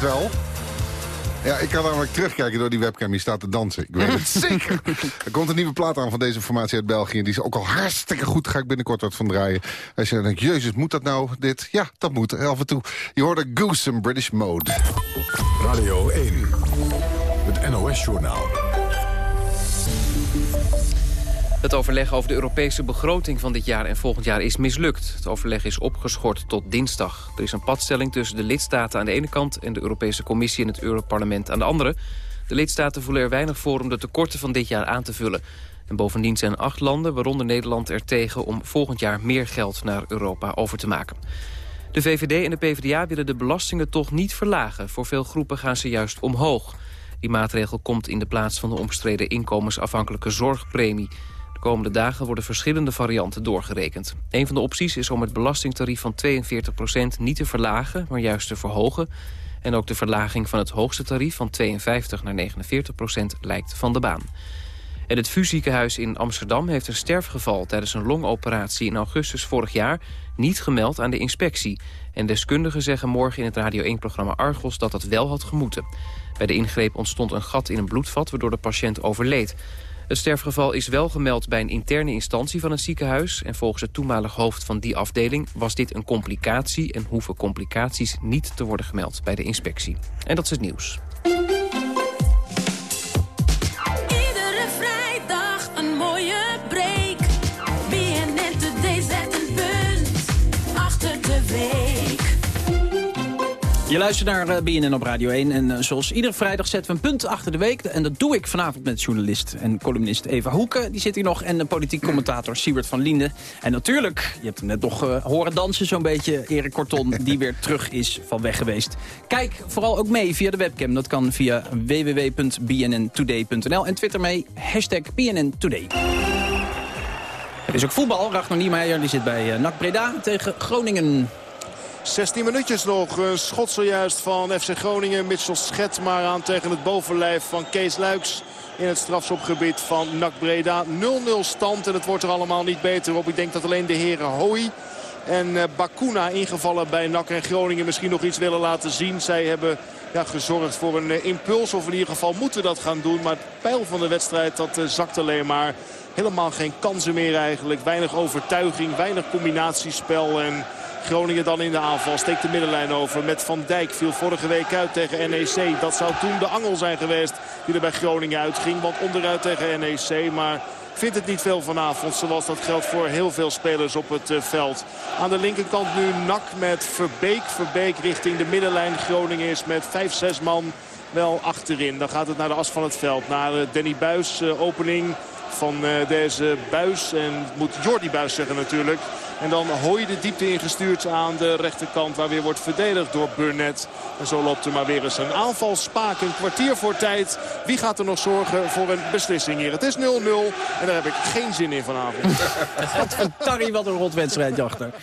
Wel. Ja, ik kan namelijk terugkijken door die webcam. Die staat te dansen. Ik weet het zeker. Er komt een nieuwe plaat aan van deze formatie uit België. Die is ook al hartstikke goed. Ga ik binnenkort wat van draaien. Als je dan denkt, jezus, moet dat nou, dit? Ja, dat moet, af en toe. Je hoorde Goose in British Mode. Radio 1, het NOS-journaal. Het overleg over de Europese begroting van dit jaar en volgend jaar is mislukt. Het overleg is opgeschort tot dinsdag. Er is een padstelling tussen de lidstaten aan de ene kant... en de Europese Commissie en het Europarlement aan de andere. De lidstaten voelen er weinig voor om de tekorten van dit jaar aan te vullen. En bovendien zijn acht landen, waaronder Nederland, er tegen... om volgend jaar meer geld naar Europa over te maken. De VVD en de PvdA willen de belastingen toch niet verlagen. Voor veel groepen gaan ze juist omhoog. Die maatregel komt in de plaats van de omstreden inkomensafhankelijke zorgpremie. De komende dagen worden verschillende varianten doorgerekend. Een van de opties is om het belastingtarief van 42% niet te verlagen, maar juist te verhogen. En ook de verlaging van het hoogste tarief van 52 naar 49% lijkt van de baan. En het VU-ziekenhuis in Amsterdam heeft een sterfgeval... tijdens een longoperatie in augustus vorig jaar niet gemeld aan de inspectie. En deskundigen zeggen morgen in het Radio 1-programma Argos dat dat wel had gemoeten. Bij de ingreep ontstond een gat in een bloedvat waardoor de patiënt overleed. Het sterfgeval is wel gemeld bij een interne instantie van het ziekenhuis... en volgens het toenmalig hoofd van die afdeling was dit een complicatie... en hoeven complicaties niet te worden gemeld bij de inspectie. En dat is het nieuws. Je luistert naar eh, BNN op Radio 1 en eh, zoals iedere vrijdag zetten we een punt achter de week. En dat doe ik vanavond met journalist en columnist Eva Hoeken. Die zit hier nog en de politiek commentator Siebert van Linden. En natuurlijk, je hebt hem net nog eh, horen dansen zo'n beetje, Erik Korton, die weer terug is van weg geweest. Kijk vooral ook mee via de webcam. Dat kan via www.bnntoday.nl en twitter mee, hashtag BNNToday. Er is ook voetbal. Ragnar Niemeyer die zit bij NAC Breda tegen Groningen. 16 minuutjes nog. Een schot zojuist van FC Groningen. Mitchell schet maar aan tegen het bovenlijf van Kees Luiks. In het strafschopgebied van NAC Breda. 0-0 stand en het wordt er allemaal niet beter op. Ik denk dat alleen de heren Hooi en eh, Bakuna ingevallen bij NAC en Groningen misschien nog iets willen laten zien. Zij hebben ja, gezorgd voor een eh, impuls. Of in ieder geval moeten dat gaan doen. Maar het pijl van de wedstrijd dat eh, zakt alleen maar. Helemaal geen kansen meer eigenlijk. Weinig overtuiging, weinig combinatiespel. En Groningen dan in de aanval. Steekt de middenlijn over met Van Dijk. Viel vorige week uit tegen NEC. Dat zou toen de angel zijn geweest die er bij Groningen uitging. Want onderuit tegen NEC. Maar vindt het niet veel vanavond. Zoals dat geldt voor heel veel spelers op het eh, veld. Aan de linkerkant nu Nak met Verbeek. Verbeek richting de middenlijn. Groningen is met 5-6 man wel achterin. Dan gaat het naar de as van het veld. Naar eh, Danny Buis eh, opening van deze Buis. En moet Jordi Buis zeggen natuurlijk. En dan Hooi de diepte ingestuurd aan de rechterkant. Waar weer wordt verdedigd door Burnett. En zo loopt er maar weer eens een aanval. Spaak een kwartier voor tijd. Wie gaat er nog zorgen voor een beslissing hier? Het is 0-0 en daar heb ik geen zin in vanavond. Tarry, wat een rotwedstrijd achter.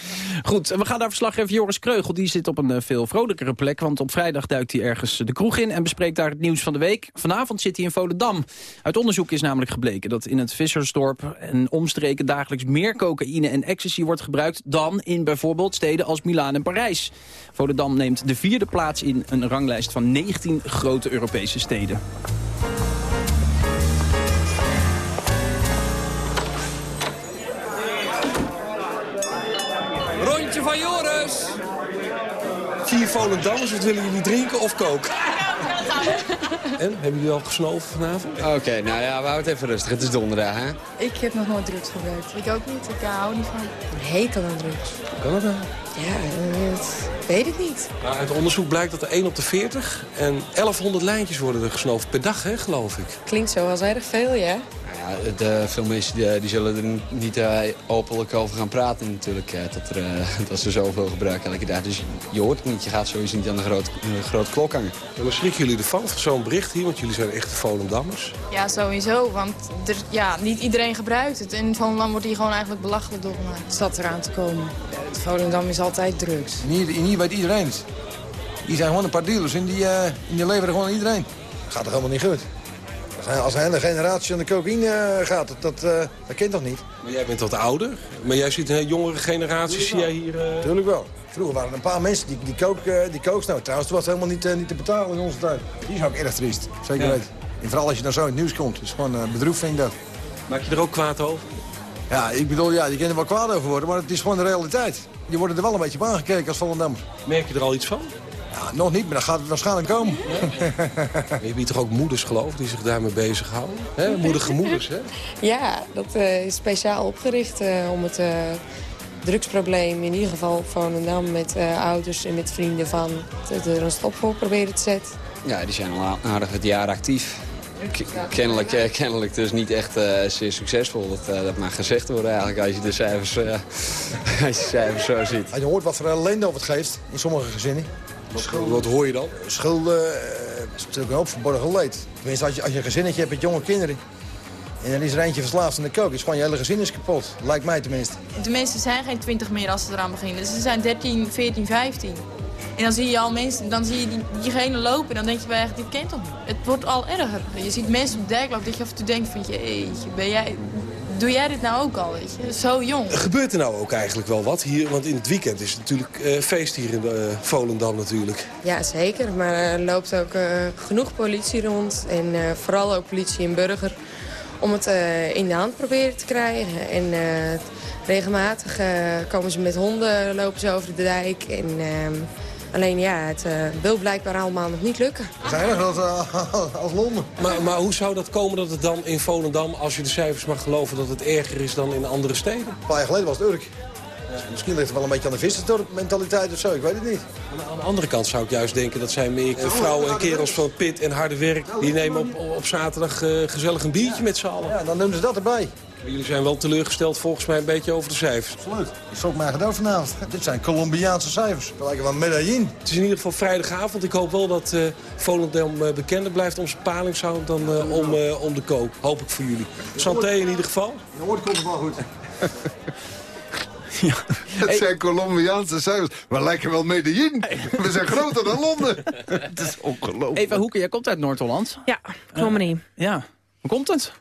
Goed, we gaan naar verslaggever Joris Kreugel. Die zit op een eh, veel vrolijkere plek. Want op vrijdag duikt hij ergens de kroeg in... en bespreekt daar het nieuws van de week. Vanavond zit hij in Volendam. Uit onderzoek is namelijk gebleken dat in het Vissersdorp... en omstreken dagelijks meer cocaïne en ecstasy wordt gebruikt... dan in bijvoorbeeld steden als Milaan en Parijs. Volendam neemt de vierde plaats in een ranglijst van 19 grote Europese steden. Rondje van Joris. Vier Volendammers, wat willen jullie drinken of koken? En, hebben jullie al gesnoven vanavond? Oké, nou ja, we houden het even rustig. Het is donderdag, hè? Ik heb nog nooit drugs gebruikt. Ik ook niet. Ik hou niet van. Een hekel aan drugs. Hoe kan dat nou? Ja, dat weet ik niet. Nou, uit onderzoek blijkt dat er 1 op de 40 en 1100 lijntjes worden er gesnoven per dag, hè, geloof ik. Klinkt zo als erg veel, ja. Ja, het, eh, veel mensen die, die zullen er niet eh, openlijk over gaan praten natuurlijk. eh, dat, er, eh, dat ze zoveel gebruiken elke dag. Dus je hoort het niet. Je gaat sowieso niet aan de grote, eh, grote klok hangen. En dan schrikken jullie ervan, van zo'n bericht hier, want jullie zijn echte Volendammers. Ja, sowieso. Want er, ja, niet iedereen gebruikt het. En van land wordt hier gewoon eigenlijk belachelijk door gemaakt. Het staat eraan te komen. Ja, het Volendam is altijd drugs. Hier, hier weet iedereen het. Hier zijn gewoon een paar dealers en die, eh, en die leveren gewoon aan iedereen. Dat gaat toch helemaal niet goed? Als hij- een hele generatie aan de cocaïne eh, gaat, dat, dat, eh, dat kent toch niet? Maar jij bent wat ouder, maar jij ziet een jongere generatie, zie jij hier... eh, Tuurlijk wel. Vroeger waren er een paar mensen die, die, kook, eh, die kooks. Nou, trouwens, het was helemaal niet, eh, niet te betalen in onze tijd. Die is ook erg triest, zeker Ja. weten. En vooral als je dan zo in het nieuws komt. is gewoon uh, bedroefd, vind ik dat. Maak je er ook kwaad over? Ja, ik bedoel, ja, je kan er wel kwaad over worden, maar het is gewoon de realiteit. Je wordt er wel een beetje op aangekeken als Volendam. Merk je er al iets van? Ja, nog niet, maar dat gaat het waarschijnlijk komen. Je biedt toch ook moeders, geloof die zich daarmee bezighouden? Hè? Moedige moeders, hè? Ja, dat eh, is speciaal opgericht eh, om het eh, drugsprobleem in ieder geval op Volendam met eh, ouders en met vrienden van te- er een stop voor proberen te zetten. Ja, die zijn al aardig het jaar actief. K- kennelijk, eh, kennelijk dus niet echt eh, zeer succesvol. Dat, eh, dat mag gezegd worden eigenlijk als je de cijfers, eh, als je de cijfers zo ziet. Je hoort wat voor ellende over het geeft in sommige gezinnen. Wat, wat hoor je dan? Schulden, eh, is natuurlijk een hoop verborgen leed. Tenminste, als je, als je een gezinnetje hebt met jonge kinderen... en dan is er eentje verslaafd aan de kook, is gewoon je hele gezin is kapot. Lijkt mij tenminste. De meesten zijn geen 20 meer als ze eraan beginnen. Dus ze zijn 13, 14, 15. En dan zie je al mensen, dan zie je die, diegene lopen en dan denk je bij echt, dit kent toch niet? Het wordt al erger. Je ziet mensen op de dijkloop dat je af en toe denkt van, jeetje, ben jij, doe jij dit nou ook al, weet je? Zo jong. Gebeurt er nou ook eigenlijk wel wat hier? Want in het weekend is het natuurlijk eh, feest hier in eh, Volendam natuurlijk. Ja, zeker. Maar er loopt ook eh, genoeg politie rond. En eh, vooral ook politie en burger. Om het eh, in de hand proberen te krijgen. En eh, regelmatig eh, komen ze met honden, lopen ze over de dijk. En ehm, alleen ja, het eh, wil blijkbaar allemaal nog niet lukken. Erger als, eh, als Londen. Maar, maar hoe zou dat komen dat het dan in Volendam, als je de cijfers mag geloven, dat het erger is dan in andere steden? Een paar jaar geleden was het Urk. Misschien ligt het wel een beetje aan de vissersdorp-mentaliteit of zo, ik weet het niet. Aan de andere kant zou ik juist denken dat zijn meer eh, vrouwen en kerels van pit en harde werk. Die nemen op, op zaterdag eh, gezellig een biertje met z'n allen. Ja, dan noemen ze dat erbij. Jullie zijn wel teleurgesteld volgens mij een beetje over de cijfers. Absoluut. Ik schrok mij gedood vanavond. Dit zijn Colombiaanse cijfers. Dat lijken wel Medellin. Het is in ieder geval vrijdagavond. Ik hoop wel dat eh Volendam eh, bekender blijft om zijn palingzout dan eh, om, eh, om de kook. Hoop ik voor jullie. Santé in ieder geval. Je hoort komt het wel goed. Het zijn Colombiaanse cijfers. We lijken wel Medellin. We zijn groter dan Londen. Het is ongelooflijk. Eva Hoeken, jij komt uit Noord-Holland. Ja, Krommenie. Ja, hoe komt het?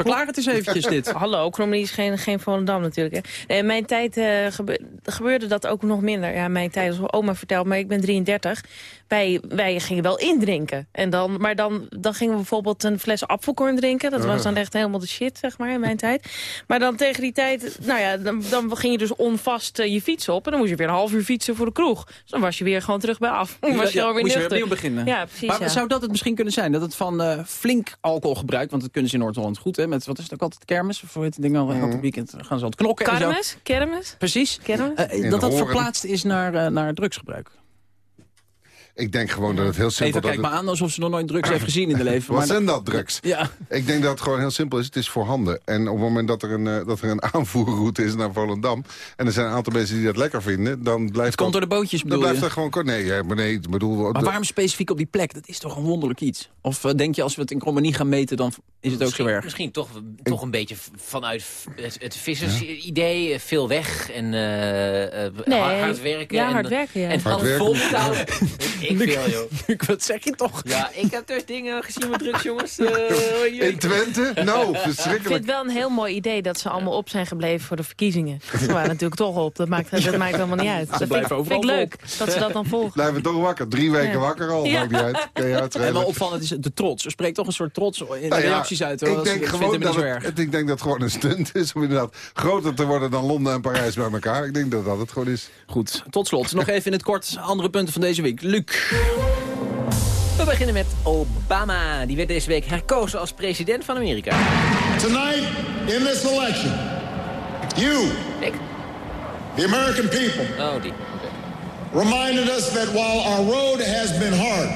Verklaar het eens eventjes dit. Hallo, Krommenie is geen, geen Volendam natuurlijk. Hè. In mijn tijd eh, gebe- gebeurde dat ook nog minder. Ja, mijn tijd, als oma vertelt, maar ik ben 33. Wij, wij gingen wel indrinken. En dan, maar dan, dan gingen we bijvoorbeeld een fles apfelkorn drinken. Dat was dan echt helemaal de shit, zeg maar, in mijn tijd. Maar dan tegen die tijd, nou ja, dan, dan ging je dus onvast eh, je fiets op. En dan moest je weer een half uur fietsen voor de kroeg. Dus dan was je weer gewoon terug bij af. Dan was je Ja, moest je weer opnieuw beginnen. Ja, precies. Maar ja. zou dat het misschien kunnen zijn? Dat het van eh, flink alcoholgebruik, want dat kunnen ze in Noord-Holland goed, hè? Met, wat is het ook altijd, kermis? Of hoe heet het ding al? Elke weekend gaan ze altijd knokken en zo. Kermis? Kermis? Precies. Kermis? Eh, dat dat verplaatst is naar, eh, naar drugsgebruik. Ik denk gewoon dat het heel simpel Even dat kijk het- maar aan alsof ze nog nooit drugs heeft gezien in de leven. Wat Maar zijn dat, drugs? Ja. Ik denk dat het gewoon heel simpel is. Het is voorhanden. En op het moment dat er een, eh, dat er een aanvoerroute is naar Volendam... en er zijn een aantal mensen die dat lekker vinden... dan blijft Het komt door de bootjes, dan bedoel blijft je? er gewoon... Nee, ja, maar nee, ik bedoel... Maar waarom specifiek op die plek? Dat is toch een wonderlijk iets? Of eh, denk je als we het in Krommenie gaan meten, dan is het ook zo erg? Misschien toch, toch een beetje vanuit het, het vissersidee. eh, Veel weg en eh, eh, Nee, hard, hard werken. ja, en, hard werken, ja. En Hard werken. vol ik veel, joh. Wat zeg je toch? Ja, ik heb dus dingen gezien met drugs, jongens. Eh. In Twente? Nou, Ik vind verschrikkelijk. het wel een heel mooi idee dat ze allemaal op zijn gebleven voor de verkiezingen. Ze waren natuurlijk toch op. Dat maakt, dat maakt helemaal niet uit. Dat vind, ik- blijven vind ik overal leuk dat ze dat dan volgen. Blijven toch wakker. Drie weken Ja. wakker al. Ja. Maakt niet uit. Kan je En wel opvallend is de trots. Er spreekt toch een soort trots in de Nou ja, reacties uit. hoor. Ik denk, gewoon dat het- ik denk dat het gewoon een stunt is om inderdaad groter te worden dan Londen en Parijs bij elkaar. Ik denk dat dat het gewoon is. Goed, tot slot. Nog even in het kort andere punten van deze week. Luc. We beginnen met Obama. Die werd deze week herkozen als president van Amerika. Tonight, in this election, you, Ik? the American people, Oh, die. reminded us that while our road has been hard,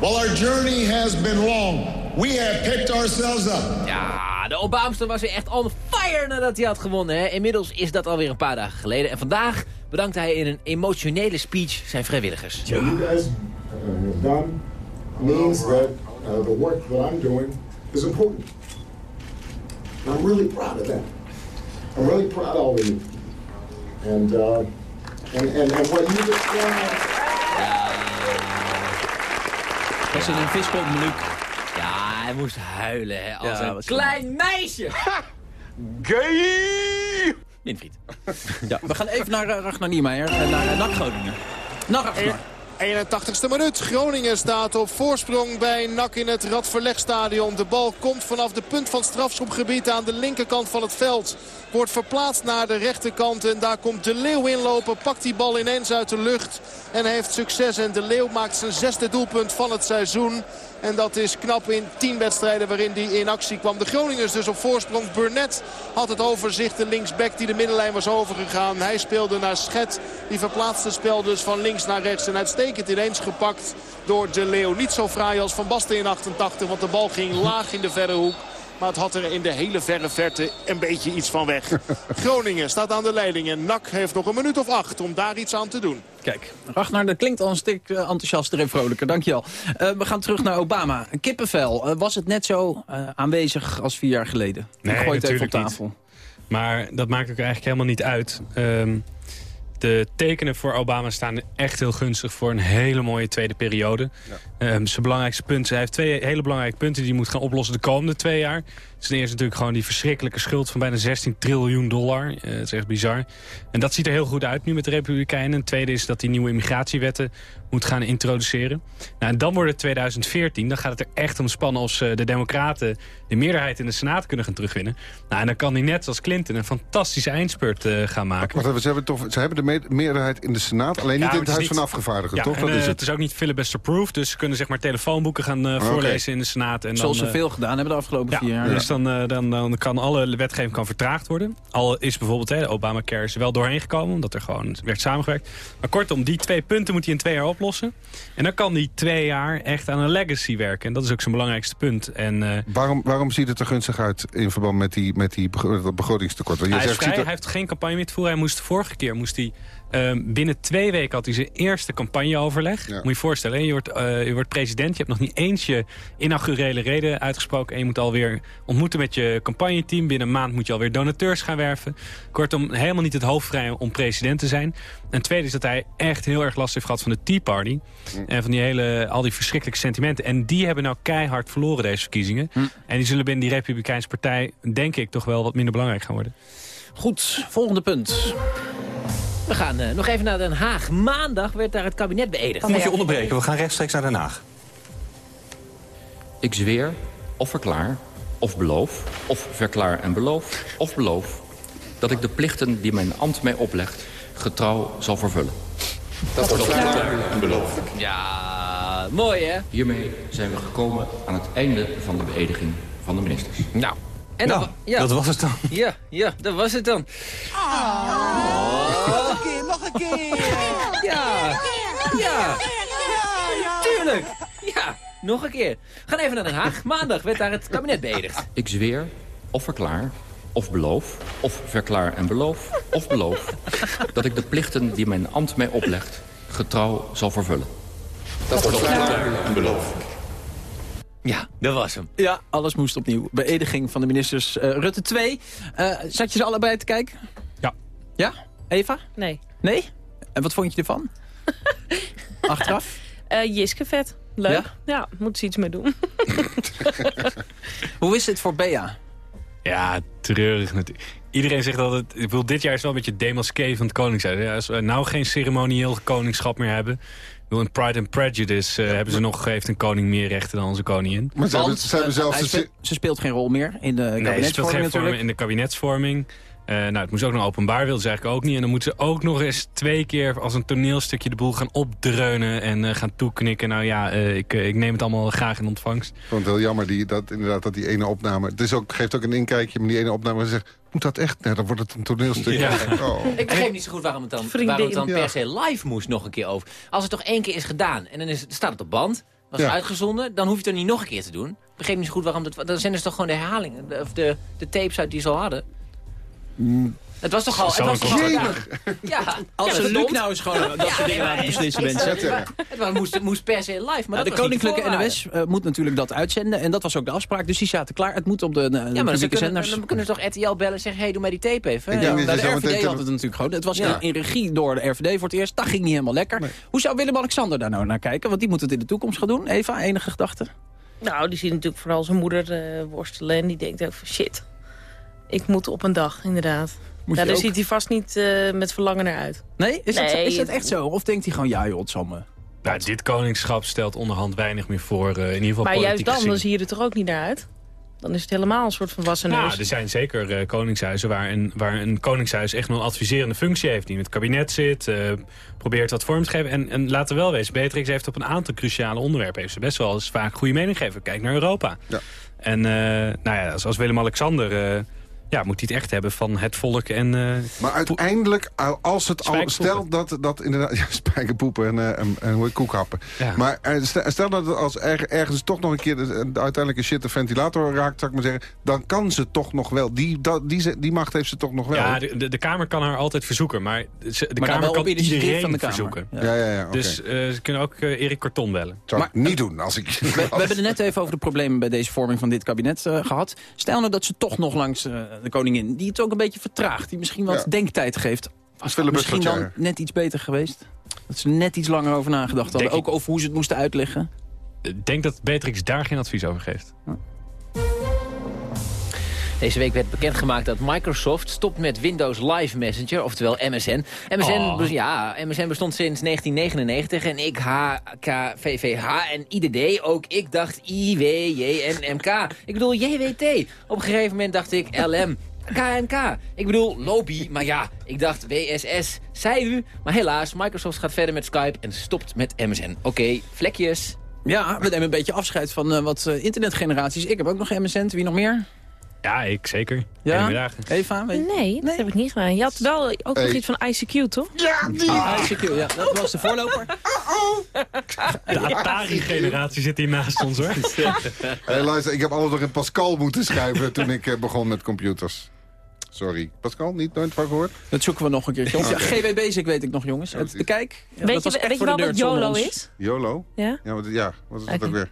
while our journey has been long, we have picked ourselves up. Ja, de Obamster was weer echt on fire nadat hij had gewonnen. Hè. Inmiddels is dat alweer een paar dagen geleden. En vandaag bedankte hij in een emotionele speech zijn vrijwilligers. What you guys have done means that uh, the work that I'm doing is important. And I'm really proud of that. I'm really proud of all of you. And, uh, and, and, and what you described... President Viskop, Luc. Hij moest huilen hè, als Ja, een klein meisje. Gay! Winfried. ja, we gaan even naar uh, Ragnar Niemeyer, uh, naar uh, NAC Groningen. Nou, Ragnar. 81ste minuut. Groningen staat op voorsprong bij NAC in het Radverlegstadion. De bal komt vanaf de punt van het strafschopgebied aan de linkerkant van het veld. Wordt verplaatst naar de rechterkant en daar komt De Leeuw inlopen. Pakt die bal ineens uit de lucht en heeft succes. En De Leeuw maakt zijn zesde doelpunt van het seizoen. En dat is knap in tien wedstrijden waarin hij in actie kwam. De Groningers dus op voorsprong. Burnett had het overzicht. De linksback die de middenlijn was overgegaan. Hij speelde naar Schet. Die verplaatste spel dus van links naar rechts. En uitstekend ineens gepakt door De Leeuw. Niet zo fraai als Van Basten in 88. Want de bal ging laag in de verre hoek. Maar het had er in de hele verre verte een beetje iets van weg. Groningen staat aan de leiding. En NAC heeft nog een minuut of acht om daar iets aan te doen. Kijk, Ragnar, dat klinkt al een stuk uh, enthousiaster en vrolijker. Dankjewel. Uh, we gaan terug naar Obama. Kippenvel. Uh, was het net zo aanwezig als vier jaar geleden? Nee, Ik gooi het even op natuurlijk tafel. niet. Maar dat maakt ook eigenlijk helemaal niet uit. Ehm, de tekenen voor Obama staan echt heel gunstig voor een hele mooie tweede periode. Ehm, zijn belangrijkste punten. Hij heeft twee hele belangrijke punten die hij moet gaan oplossen de komende twee jaar. Ten eerste natuurlijk gewoon die verschrikkelijke schuld van bijna 16 triljoen dollar. Eh, het is echt bizar. En dat ziet er heel goed uit nu met de Republikeinen. Het tweede is dat hij nieuwe immigratiewetten moet gaan introduceren. Nou, en dan wordt het 2014. Dan gaat het er echt om spannen of ze de democraten de meerderheid in de Senaat kunnen gaan terugwinnen. Nou, en dan kan hij net zoals Clinton een fantastische eindspurt eh, gaan maken. Wacht even, ze hebben, toch, ze hebben de me- meerderheid in de Senaat, alleen Ja, niet in maar het Huis is van Afgevaardigden, Ja, toch? en, Dat eh, is het. het. is ook niet filibuster-proof, dus ze kunnen zeg maar telefoonboeken gaan eh, Oké. voorlezen in de Senaat. En Zoals dan, ze eh, veel gedaan hebben de afgelopen ja, vier jaar. dus dan, eh, dan, dan kan alle wetgeving kan vertraagd worden. Al is bijvoorbeeld hè, de Obamacare is er wel doorheen gekomen, omdat er gewoon werd samengewerkt. Maar kortom, die twee punten moet hij in twee jaar oplossen. En dan kan hij twee jaar echt aan een legacy werken. En dat is ook zijn belangrijkste punt. En, eh, Waarom, waarom ziet het er gunstig uit in verband met, die, met die dat begrotingstekort? Want je hij, is zegt, vrij, ziet er- hij heeft geen campagne meer te voeren. Hij moest de vorige keer moest hij, ehm, binnen twee weken had hij zijn eerste campagneoverleg. Moet je je voorstellen, je wordt, eh, je wordt president. Je hebt nog niet eens je inaugurele reden uitgesproken. En je moet alweer ontmoeten met je campagneteam. Binnen een maand moet je alweer donateurs gaan werven. Kortom, helemaal niet het hoofd vrij om president te zijn. En tweede is dat hij echt heel erg last heeft gehad van de Tea Party. En van die hele, al die verschrikkelijke sentimenten. En die hebben nou keihard verloren, deze verkiezingen. En die zullen binnen die Republikeinse partij, denk ik, toch wel wat minder belangrijk gaan worden. Goed, volgende punt. We gaan eh, nog even naar Den Haag. Maandag werd daar het kabinet beëdigd. Dan moet je onderbreken. We gaan rechtstreeks naar Den Haag. Ik zweer, of verklaar, of beloof, of verklaar en beloof, of beloof... dat ik de plichten die mijn ambt mij oplegt getrouw zal vervullen. Dat verklaar en beloof ik. Ja, mooi hè? Hiermee zijn we gekomen aan het einde van de beëdiging van de ministers. Nou, en Nou, dat, ja. dat was het dan. Ja, ja, dat was het dan. Nog een keer, nog een keer. Ja, ja, tuurlijk. Ja, nog een keer. Gaan even naar Den Haag. Maandag werd daar het kabinet beëdigd. Ik zweer, of verklaar, of beloof, of verklaar en beloof, of beloof... dat ik de plichten die mijn ambt mij oplegt getrouw zal vervullen. Dat verklaar en beloof ik. Ja, dat was hem. Ja, alles moest opnieuw. Beëdiging van de ministers eh, Rutte 2. Eh, zat je ze allebei te kijken? Ja. Ja? Eva? Nee. Nee? En wat vond je ervan? Achteraf? Eh Jiske vet. Leuk. Ja? Ja, moet ze iets mee doen. Hoe is het voor Bea? Ja, treurig natuurlijk. Iedereen zegt altijd, ik bedoel, dit jaar is wel een beetje demasqué van het koningshuis. Ja, als we nou geen ceremonieel koningschap meer hebben... Ik bedoel, in Pride and Prejudice eh, hebben ze nog, heeft een koning meer rechten dan onze koningin. Maar ze hebben, ze hebben eh, zelfs... speelt- ze speelt geen rol meer in de Nee, ze speelt kabinetsvorming geen natuurlijk. in de kabinetsvorming. Eh, nou, het moest ook nog openbaar, wilden ze eigenlijk ook niet. En dan moeten ze ook nog eens twee keer als een toneelstukje de boel gaan opdreunen en eh, gaan toeknikken. Nou ja, eh, ik, ik neem het allemaal graag in ontvangst. Ik vond het heel jammer die, dat, inderdaad, dat die ene opname... Het is ook, geeft ook een inkijkje, maar die ene opname zegt... Moet dat echt? Nee, dan wordt het een toneelstuk. Ja. Oh. Ik begreep niet zo goed waarom het dan, Vriendin. waarom het dan Ja. per se live moest nog een keer over. Als het toch één keer is gedaan en dan is het, staat het op band, was Ja. uitgezonden, dan hoef je het er niet nog een keer te doen. Ik begreep niet zo goed waarom dat... Dan zijn dus toch gewoon de herhalingen, of de, de tapes uit die ze al hadden. Het was toch al... Het Zo was toch al? Ja, Als ja, ze Luc nou eens gewoon dat soort dingen laten beslissen mensen. Het was- moest, moest per se live, maar Nou, de Koninklijke. NOS eh, moet natuurlijk dat uitzenden. En dat was ook de afspraak. Dus die zaten klaar. Het moet op de, de Ja, maar dan, kunnen, zenders. dan kunnen ze toch RTL bellen en zeggen... hé, hey, doe mij die tape even. Ik denk dat Bij de RVD had het natuurlijk gewoon. Het was Ja. in, regie door de RVD voor het eerst. Dat ging niet helemaal lekker. Hoe zou Willem-Alexander daar nou naar kijken? Want die moet het in de toekomst gaan doen. Eva, enige gedachte? Nou, die ziet natuurlijk vooral zijn moeder eh, worstelen. En die denkt ook van shit. Ik moet op een dag, inderdaad. Moet Ja, daar ook- ziet hij vast niet eh, met verlangen naar uit. Nee? Is, dat, is dat echt zo? Of denkt hij gewoon, ja joh, het zal me... Nou, dit koningschap stelt onderhand weinig meer voor, eh, in ieder geval Maar juist dan, gezien. dan zie je er toch ook niet naar uit? Dan is het helemaal een soort van wassen Nou, neus. er zijn zeker eh, koningshuizen waar een, waar een koningshuis echt nog een adviserende functie heeft. Die in het kabinet zit, eh, probeert wat vorm te geven. En, en laten we wel wezen, Beatrix heeft op een aantal cruciale onderwerpen... heeft ze best wel eens vaak goede mening gegeven. Kijk naar Europa. En eh, nou ja, zoals Willem-Alexander... ja, moet hij het echt hebben van het volk en... eh, Maar uiteindelijk, als het al... Stel dat, dat inderdaad... Ja, spijkerpoepen en, eh, en, en hoe heet- koekhappen. Ja. Maar eh, stel, stel dat het als er, ergens toch nog een keer... De, de uiteindelijke shit de ventilator raakt, zou ik maar zeggen... dan kan ze toch nog wel. Die, dat, die, die macht heeft ze toch nog wel. Ja, de, de, de Kamer kan haar altijd verzoeken, maar ze- de Maar Kamer wel kan iedereen van de Kamer. verzoeken. Ja. Ja, ja. Dus eh, ze kunnen ook Erik Korton bellen. zou ik niet doen als ik... We, we hebben het net even over de problemen bij deze vorming van dit kabinet eh, gehad. Stel nou dat ze toch nog langs de koningin, die het ook een beetje vertraagt. Die misschien wat Ja. denktijd geeft. Als Philip misschien dan ja. net iets beter geweest. Dat ze net iets langer over nagedacht hadden. Denk Ook over hoe ze het moesten uitleggen. Ik denk dat Beatrix daar geen advies over geeft. Deze week werd bekendgemaakt dat Microsoft stopt met Windows Live Messenger, oftewel MSN. MSN, Oh. ja, MSN bestond sinds 1999 en ik, H, K, V, V, H en IDD. Ook ik dacht I, W, J en MK. Ik bedoel JWT. Op een gegeven moment dacht ik LM. KNK. Ik bedoel Lobby, maar ja, ik dacht WSS. Zij u, maar helaas, Microsoft gaat verder met Skype en stopt met MSN. Oké, vlekjes. Ja, we nemen een beetje afscheid van eh, wat eh, internetgeneraties. Ik heb ook nog MSN. Wie nog meer? Ja, ik zeker. Ja? Eva? Weet je? Nee, dat heb ik niet gedaan. Je had wel ook Hey. nog iets van ICQ, toch? Ja, die... Ah, ICQ, ja. Dat was de voorloper. De Atari-generatie zit hier naast ons, hoor. Hey, luister, ik heb alles nog in Pascal moeten schrijven toen ik eh, begon met computers. Sorry. Pascal, niet nooit van gehoord? Dat zoeken we nog een keertje. Ja, GW Basic weet ik nog, jongens. Het de kijk. Ja, weet dat was je, echt weet je voor wel de wat YOLO is? YOLO? Ja? Ja, wat, ja, wat is dat ook weer?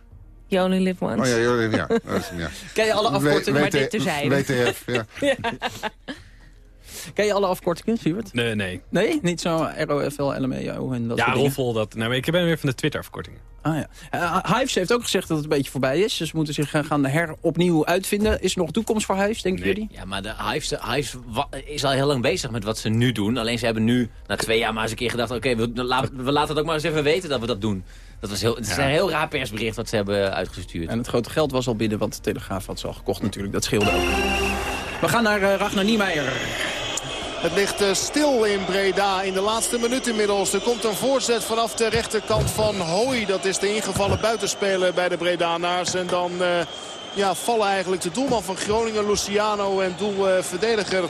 You only live once. Oh ja, ja. Dat is hem, ja. Ken je alle afkortingen? Maar dit terzijde. WTF, ja. Ken je alle afkortingen, Siebert? Nee, nee. Nee? Niet zo ROFL, LMEO en dat Ja, soort dingen? roffel, dat... Nou, ik ben weer van de Twitter-afkortingen. Ah, ja. Eh, Hives heeft ook gezegd dat het een beetje voorbij is. Dus ze moeten zich eh, gaan her opnieuw uitvinden. Is er nog toekomst voor Hives, denken jullie? Ja, maar de Hives, Hives is al heel lang bezig met wat ze nu doen. Alleen ze hebben nu na twee jaar maar eens een keer gedacht... oké, we, la- we laten het ook maar eens even weten dat we dat doen. Dat was heel, het is Ja. een heel raar persbericht wat ze hebben uitgestuurd. En het grote geld was al binnen, want de Telegraaf had ze al gekocht natuurlijk. Dat scheelde ook. We gaan naar eh, Ragnar Niemeyer. Het ligt eh, stil in Breda in de laatste minuut inmiddels. Er komt een voorzet vanaf de rechterkant van Hooi. Dat is de ingevallen buitenspeler bij de Bredanaars. En dan eh, ja, vallen eigenlijk de doelman van Groningen, Luciano en doelverdediger...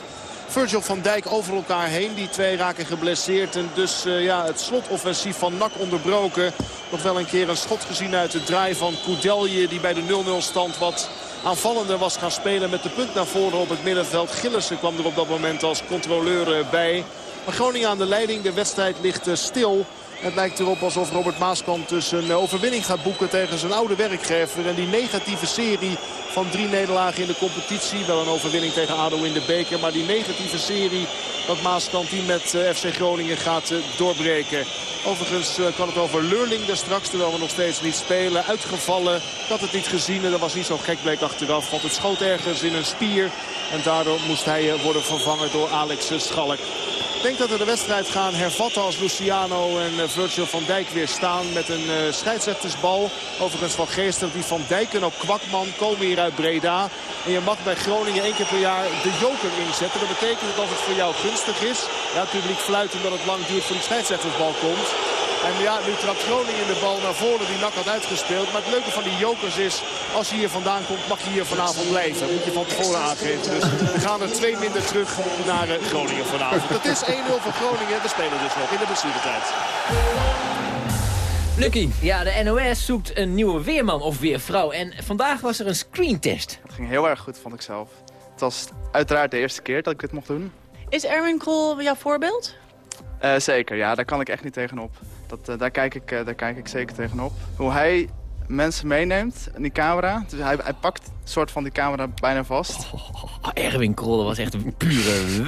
Virgil van Dijk over elkaar heen. Die twee raken geblesseerd. En dus eh, ja, het slotoffensief van NAC onderbroken. Nog wel een keer een schot gezien uit de draai van Koudelje. Die bij de 0-0 stand wat aanvallender was gaan spelen. Met de punt naar voren op het middenveld. Gillissen kwam er op dat moment als controleur eh, bij. Maar Groningen aan de leiding. De wedstrijd ligt eh, stil. Het lijkt erop alsof Robert Maaskant dus een overwinning gaat boeken tegen zijn oude werkgever. En die negatieve serie van drie nederlagen in de competitie. Wel een overwinning tegen ADO in de beker. Maar die negatieve serie dat Maaskant die met eh, FC Groningen gaat eh, doorbreken. Overigens eh, kan het over Leurling daar straks, terwijl we nog steeds niet spelen. Uitgevallen, had het niet gezien en dat was niet zo gek bleek achteraf. Want het schoot ergens in een spier en daardoor moest hij eh, worden vervangen door Alex eh, Schalk. Ik denk dat we de wedstrijd gaan hervatten als Luciano en eh, Virgil van Dijk weer staan met een eh, scheidsrechtersbal. Overigens van Geester, die van Dijk en ook Kwakman komen hier uit Breda. En je mag bij Groningen één keer per jaar de joker inzetten. Dat betekent dat als het voor jou gunstig is. Ja, het publiek fluit omdat het lang duurt voor die scheidsrechtersbal komt. En ja, nu trapt Groningen de bal naar voren die Nak had uitgespeeld. Maar het leuke van die jokers is, als je hier vandaan komt, mag je hier vanavond blijven. Dat moet je van tevoren aangeven. Dus we gaan er twee minder terug naar eh, Groningen vanavond. Het is 1-0 voor Groningen. We spelen dus nog in de blessuretijd. Lucky. Ja, de NOS zoekt een nieuwe weerman of weervrouw. En vandaag was er een screentest. Het ging heel erg goed, vond ik zelf. Het was uiteraard de eerste keer dat ik dit mocht doen. Is Erwin Krol jouw voorbeeld? Eh, zeker, ja, daar kan ik echt niet tegenop. Dat, eh, daar, kijk ik, eh, daar kijk ik zeker tegenop. Hoe hij mensen meeneemt in die camera. Dus hij, hij pakt een soort van die camera bijna vast. Ah, Erwin Krol was echt een pure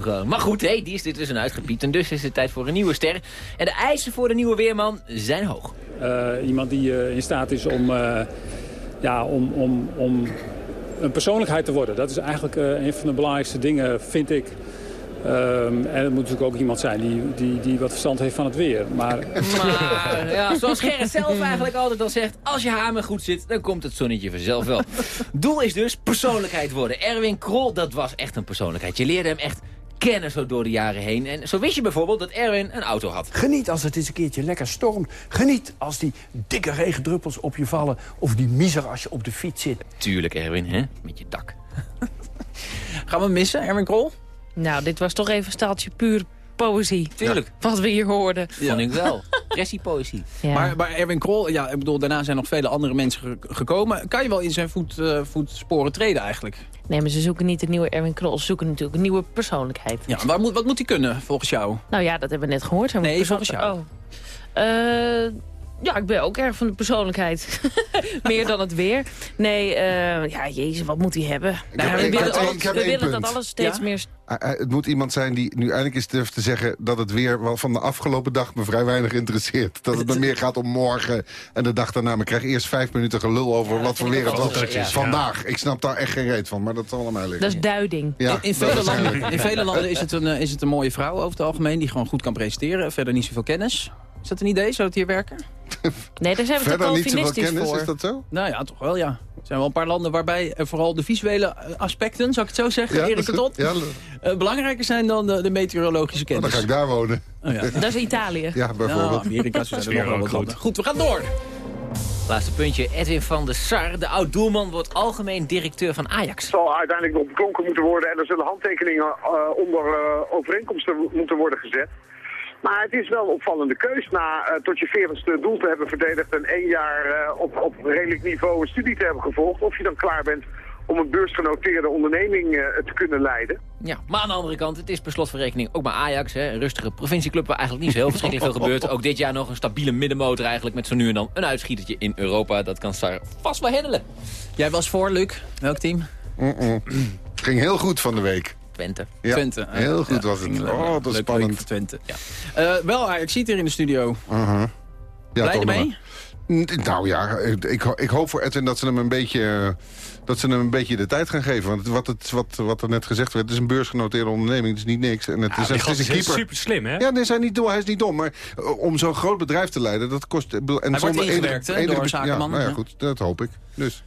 gewoon. Maar goed, hey, die is er tussenuit uitgepiept. En dus is het tijd voor een nieuwe ster. En de eisen voor de nieuwe weerman zijn hoog. Eh, iemand die in staat is om, eh, ja, om, om, om een persoonlijkheid te worden. Dat is eigenlijk eh, een van de belangrijkste dingen, vind ik. Ehm, en het moet natuurlijk ook iemand zijn die, die, die wat verstand heeft van het weer. Maar, Maar ja, zoals Gerrit zelf eigenlijk altijd al zegt... als je hamer goed zit, dan komt het zonnetje vanzelf wel. Doel is dus persoonlijkheid worden. Erwin Krol, dat was echt een persoonlijkheid. Je leerde hem echt kennen zo door de jaren heen. En zo wist je bijvoorbeeld dat Erwin een auto had. Geniet als het eens een keertje lekker stormt. Geniet als die dikke regendruppels op je vallen. Of die miser als je op de fiets zit. Tuurlijk, Erwin, hè? Met je dak. Gaan we missen, Erwin Krol? Nou, dit was toch even een staaltje puur poëzie. Tuurlijk. Wat we hier hoorden. Vond ik wel. Pressiepoëzie. Ja. Maar, maar Erwin Krol, ja, ik bedoel, daarna zijn nog vele andere mensen ge- gekomen. Kan je wel in zijn voet, eh, voetsporen treden eigenlijk? Nee, maar ze zoeken niet een nieuwe Erwin Krol. Ze zoeken natuurlijk een nieuwe persoonlijkheid. Ja, waar moet, wat moet hij kunnen, volgens jou? Nou ja, dat hebben we net gehoord. Hij moet Nee, volgens jou. Oh. Eh, ja, ik ben ook erg van de persoonlijkheid. Meer dan het weer. Nee, eh, ja, jezus, wat moet hij hebben? Nou, heb- we ik willen, heb- alles- ik heb we willen punt. dat alles steeds Ja? meer... Ah, ah, Het moet iemand zijn die nu eindelijk eens durft te zeggen... dat het weer wel van de afgelopen dag me vrij weinig interesseert. Dat het me meer gaat om morgen en de dag daarna. Maar ik krijg eerst vijf minuten gelul over wat voor weer het was. Ja. vandaag. Ik snap daar echt geen reet van, maar dat zal aan mij liggen. Dat is duiding. Ja, in, in vele landen, in vele landen is het, een, eh, is het een mooie vrouw over het algemeen... die gewoon goed kan presenteren. Verder niet zoveel kennis. Is dat een idee? Zou het hier werken? Nee, daar zijn we Verder niet zoveel kennis, voor. is dat zo? Nou ja, toch wel, ja. Er zijn wel een paar landen waarbij eh, vooral de visuele eh, aspecten... zou ik het zo zeggen, Ja, Erik Tot... Ja, eh, belangrijker zijn dan de, de meteorologische dan kennis. ga ik daar wonen. Oh, ja. Dat is Italië. Ja, bijvoorbeeld. Nou, Amerika zijn er nog wel wat landen. Goed, we gaan door. Laatste puntje. Edwin van der Sar, de oud-doelman, wordt algemeen directeur van Ajax. zal uiteindelijk nog beklonken moeten worden en er zullen handtekeningen eh, onder overeenkomsten moeten worden gezet. Maar het is wel een opvallende keus na eh, tot je veertigste doel te hebben verdedigd en één jaar eh, op, op redelijk niveau een studie te hebben gevolgd. Of je dan klaar bent om een beursgenoteerde onderneming eh, te kunnen leiden. Ja, maar aan de andere kant, het is per slot van rekening ook maar Ajax. Hè, een rustige provincieclub waar eigenlijk niet zo heel verschrikkelijk veel gebeurt. Ook dit jaar nog een stabiele middenmotor eigenlijk met zo nu en dan een uitschietertje in Europa. Dat kan Sar vast wel handelen. Jij was voor, Luc. Welk team? Mm-mm. Ging heel goed van de week. Twente. Ja, Twente. Heel goed ja, was het. Oh, dat is spannend. voor Twente. Ja. Eh, wel, Ajax ziet hier in de studio. Uh-huh. Ja, Blij ermee? Nou ja, ik, ik, ho- ik hoop voor Edwin dat ze hem een beetje, dat ze hem een beetje de tijd gaan geven. Want wat, het, wat, wat er net gezegd werd, het is een beursgenoteerde onderneming. Het is niet niks. En het Ja, is, het is een is keeper. super slim, hè? Ja, nee, hij, is niet dom, hij is niet dom. Maar eh, om zo'n groot bedrijf te leiden, dat kost... ik En Hij wordt zonder ingewerkt, hè, door zakenman, Ja, nou ja, ja. goed, dat hoop ik. Dus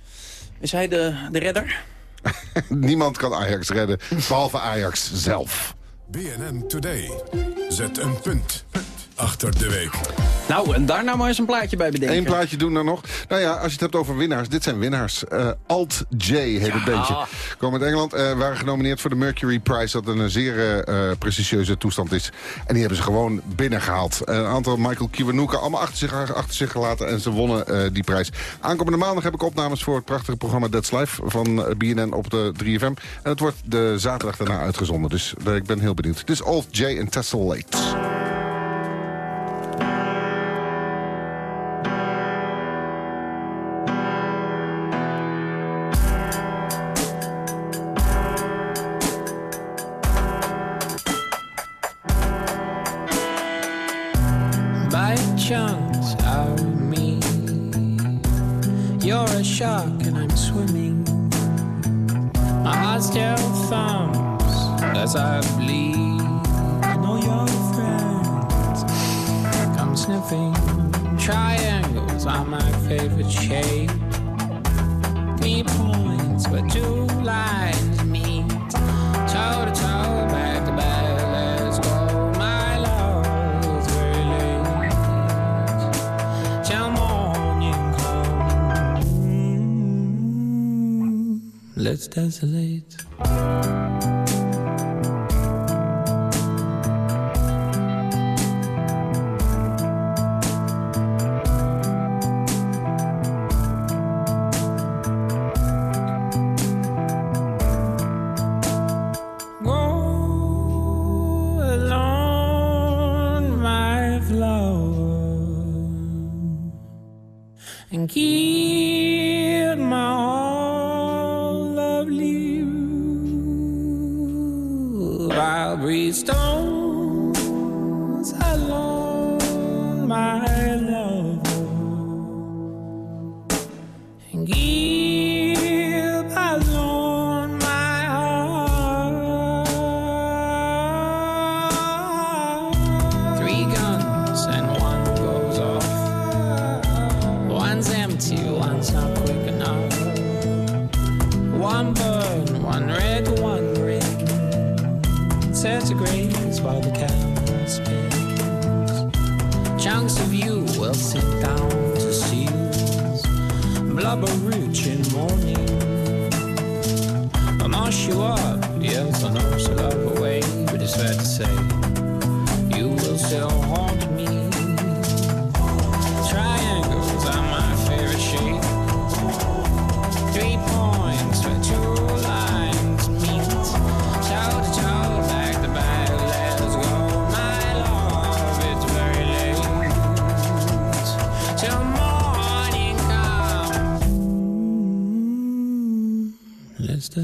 Is hij de, de redder? niemand kan Ajax redden, behalve Ajax zelf. BNN Today. Zet een punt achter de week. Nou, en daar nou maar eens een plaatje bij bedenken. Eén plaatje doen dan nog. Nou ja, als je het hebt over winnaars. Dit zijn winnaars. Eh, Alt J heet het beentje. Komen uit Engeland. eh, waren genomineerd voor de Mercury Prize. Dat een zeer eh, eh, prestigieuze toestand is. En die hebben ze gewoon binnengehaald. een aantal Michael Kiwanuka allemaal achter zich, achter zich gelaten. En ze wonnen eh, die prijs. Aankomende maandag heb ik opnames voor het prachtige programma That's Life. Van BNN op de 3FM. En het wordt de zaterdag daarna uitgezonden. Dus ik ben heel benieuwd. Dit is Alt J en Tessellate.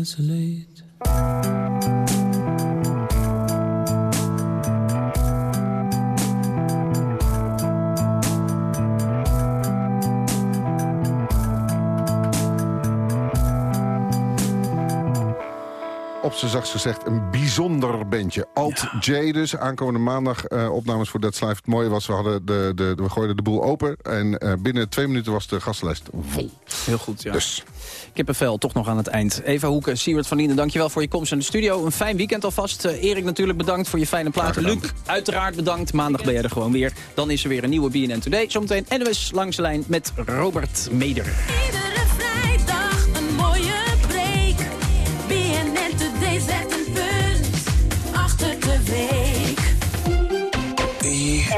Desolate. Op zijn gezegd een bijzonder bandje. Alt J dus. Aankomende maandag eh, opnames voor Dead Live. Het mooie was, we, hadden de, de, we gooiden de boel open. En eh, binnen twee minuten was de gastenlijst vol. Heel goed, ja. Dus. Kippenvel, toch nog aan het eind. Eva Hoeken, Siewert van Linden, dankjewel voor je komst in de studio. Een fijn weekend alvast. Eh, Erik natuurlijk bedankt voor je fijne platen. Luc, uiteraard bedankt. Maandag ben jij er gewoon weer. Dan is er weer een nieuwe BNN Today. Zometeen NOS langs de lijn met Robert Meder.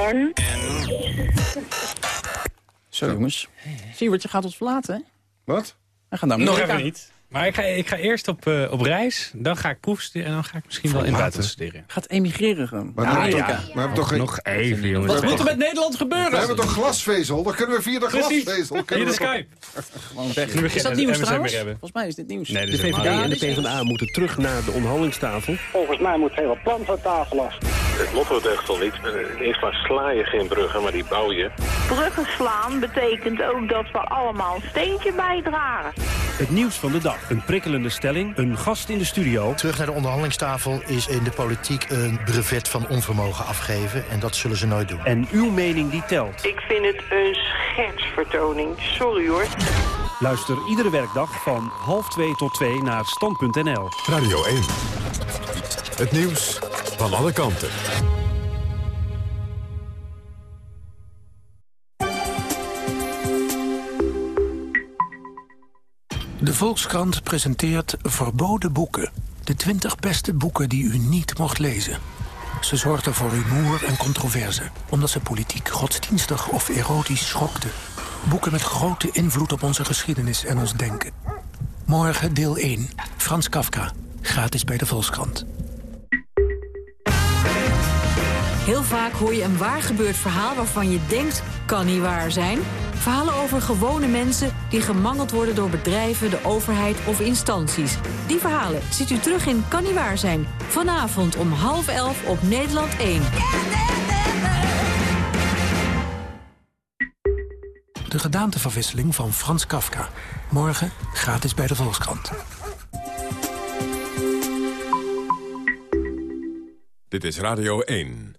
En? Zo jongens. Siewert, je gaat ons verlaten, hè? Wat? We gaan naar Nog even niet. Maar ik ga, ik ga eerst op, eh, op reis, dan ga ik proefstuderen... en dan ga ik misschien wel in het buitenland studeren. Gaat emigreren gewoon. Maar Ja, we hebben ja. toch- we hebben toch geen... Nog even, jongens. Wat moet er met Nederland gebeuren? We hebben toch glasvezel? Dan kunnen we via de Precies. glasvezel... Via de Skype. Gewoon weg. Nu Is dat nieuws we trouwens? Volgens mij is dit nieuws. Nee, De dit is VVD en de. PvdA moeten terug naar de onderhandelingstafel. Volgens mij moet het hele plan van tafel af. Het motto deugt al niet. In eerste plaats sla je geen bruggen, maar die bouw je. Bruggen slaan betekent ook dat we allemaal een steentje bijdragen. Het nieuws van de dag. Een prikkelende stelling, een gast in de studio. Terug naar de onderhandelingstafel is in de politiek een brevet van onvermogen afgeven. En dat zullen ze nooit doen. En uw mening die telt. Ik vind het een schetsvertoning. Sorry hoor. Luister iedere werkdag van half twee tot twee naar stand.nl. Radio 1. Het nieuws van alle kanten. De Volkskrant presenteert Verboden Boeken. De 20 beste boeken die u niet mocht lezen. Ze zorgden voor rumoer en controverse, omdat ze politiek, godsdienstig of erotisch schokten. Boeken met grote invloed op onze geschiedenis en ons denken. Morgen deel 1, Frans Kafka, gratis bij de Volkskrant. Heel vaak hoor je een waar gebeurd verhaal waarvan je denkt, kan niet waar zijn. Verhalen over gewone mensen die gemangeld worden door bedrijven, de overheid of instanties. Die verhalen ziet u terug in Kan niet waar zijn. Vanavond om half elf op Nederland 1. De gedaanteverwisseling van Frans Kafka. Morgen gratis bij de Volkskrant. Dit is Radio 1.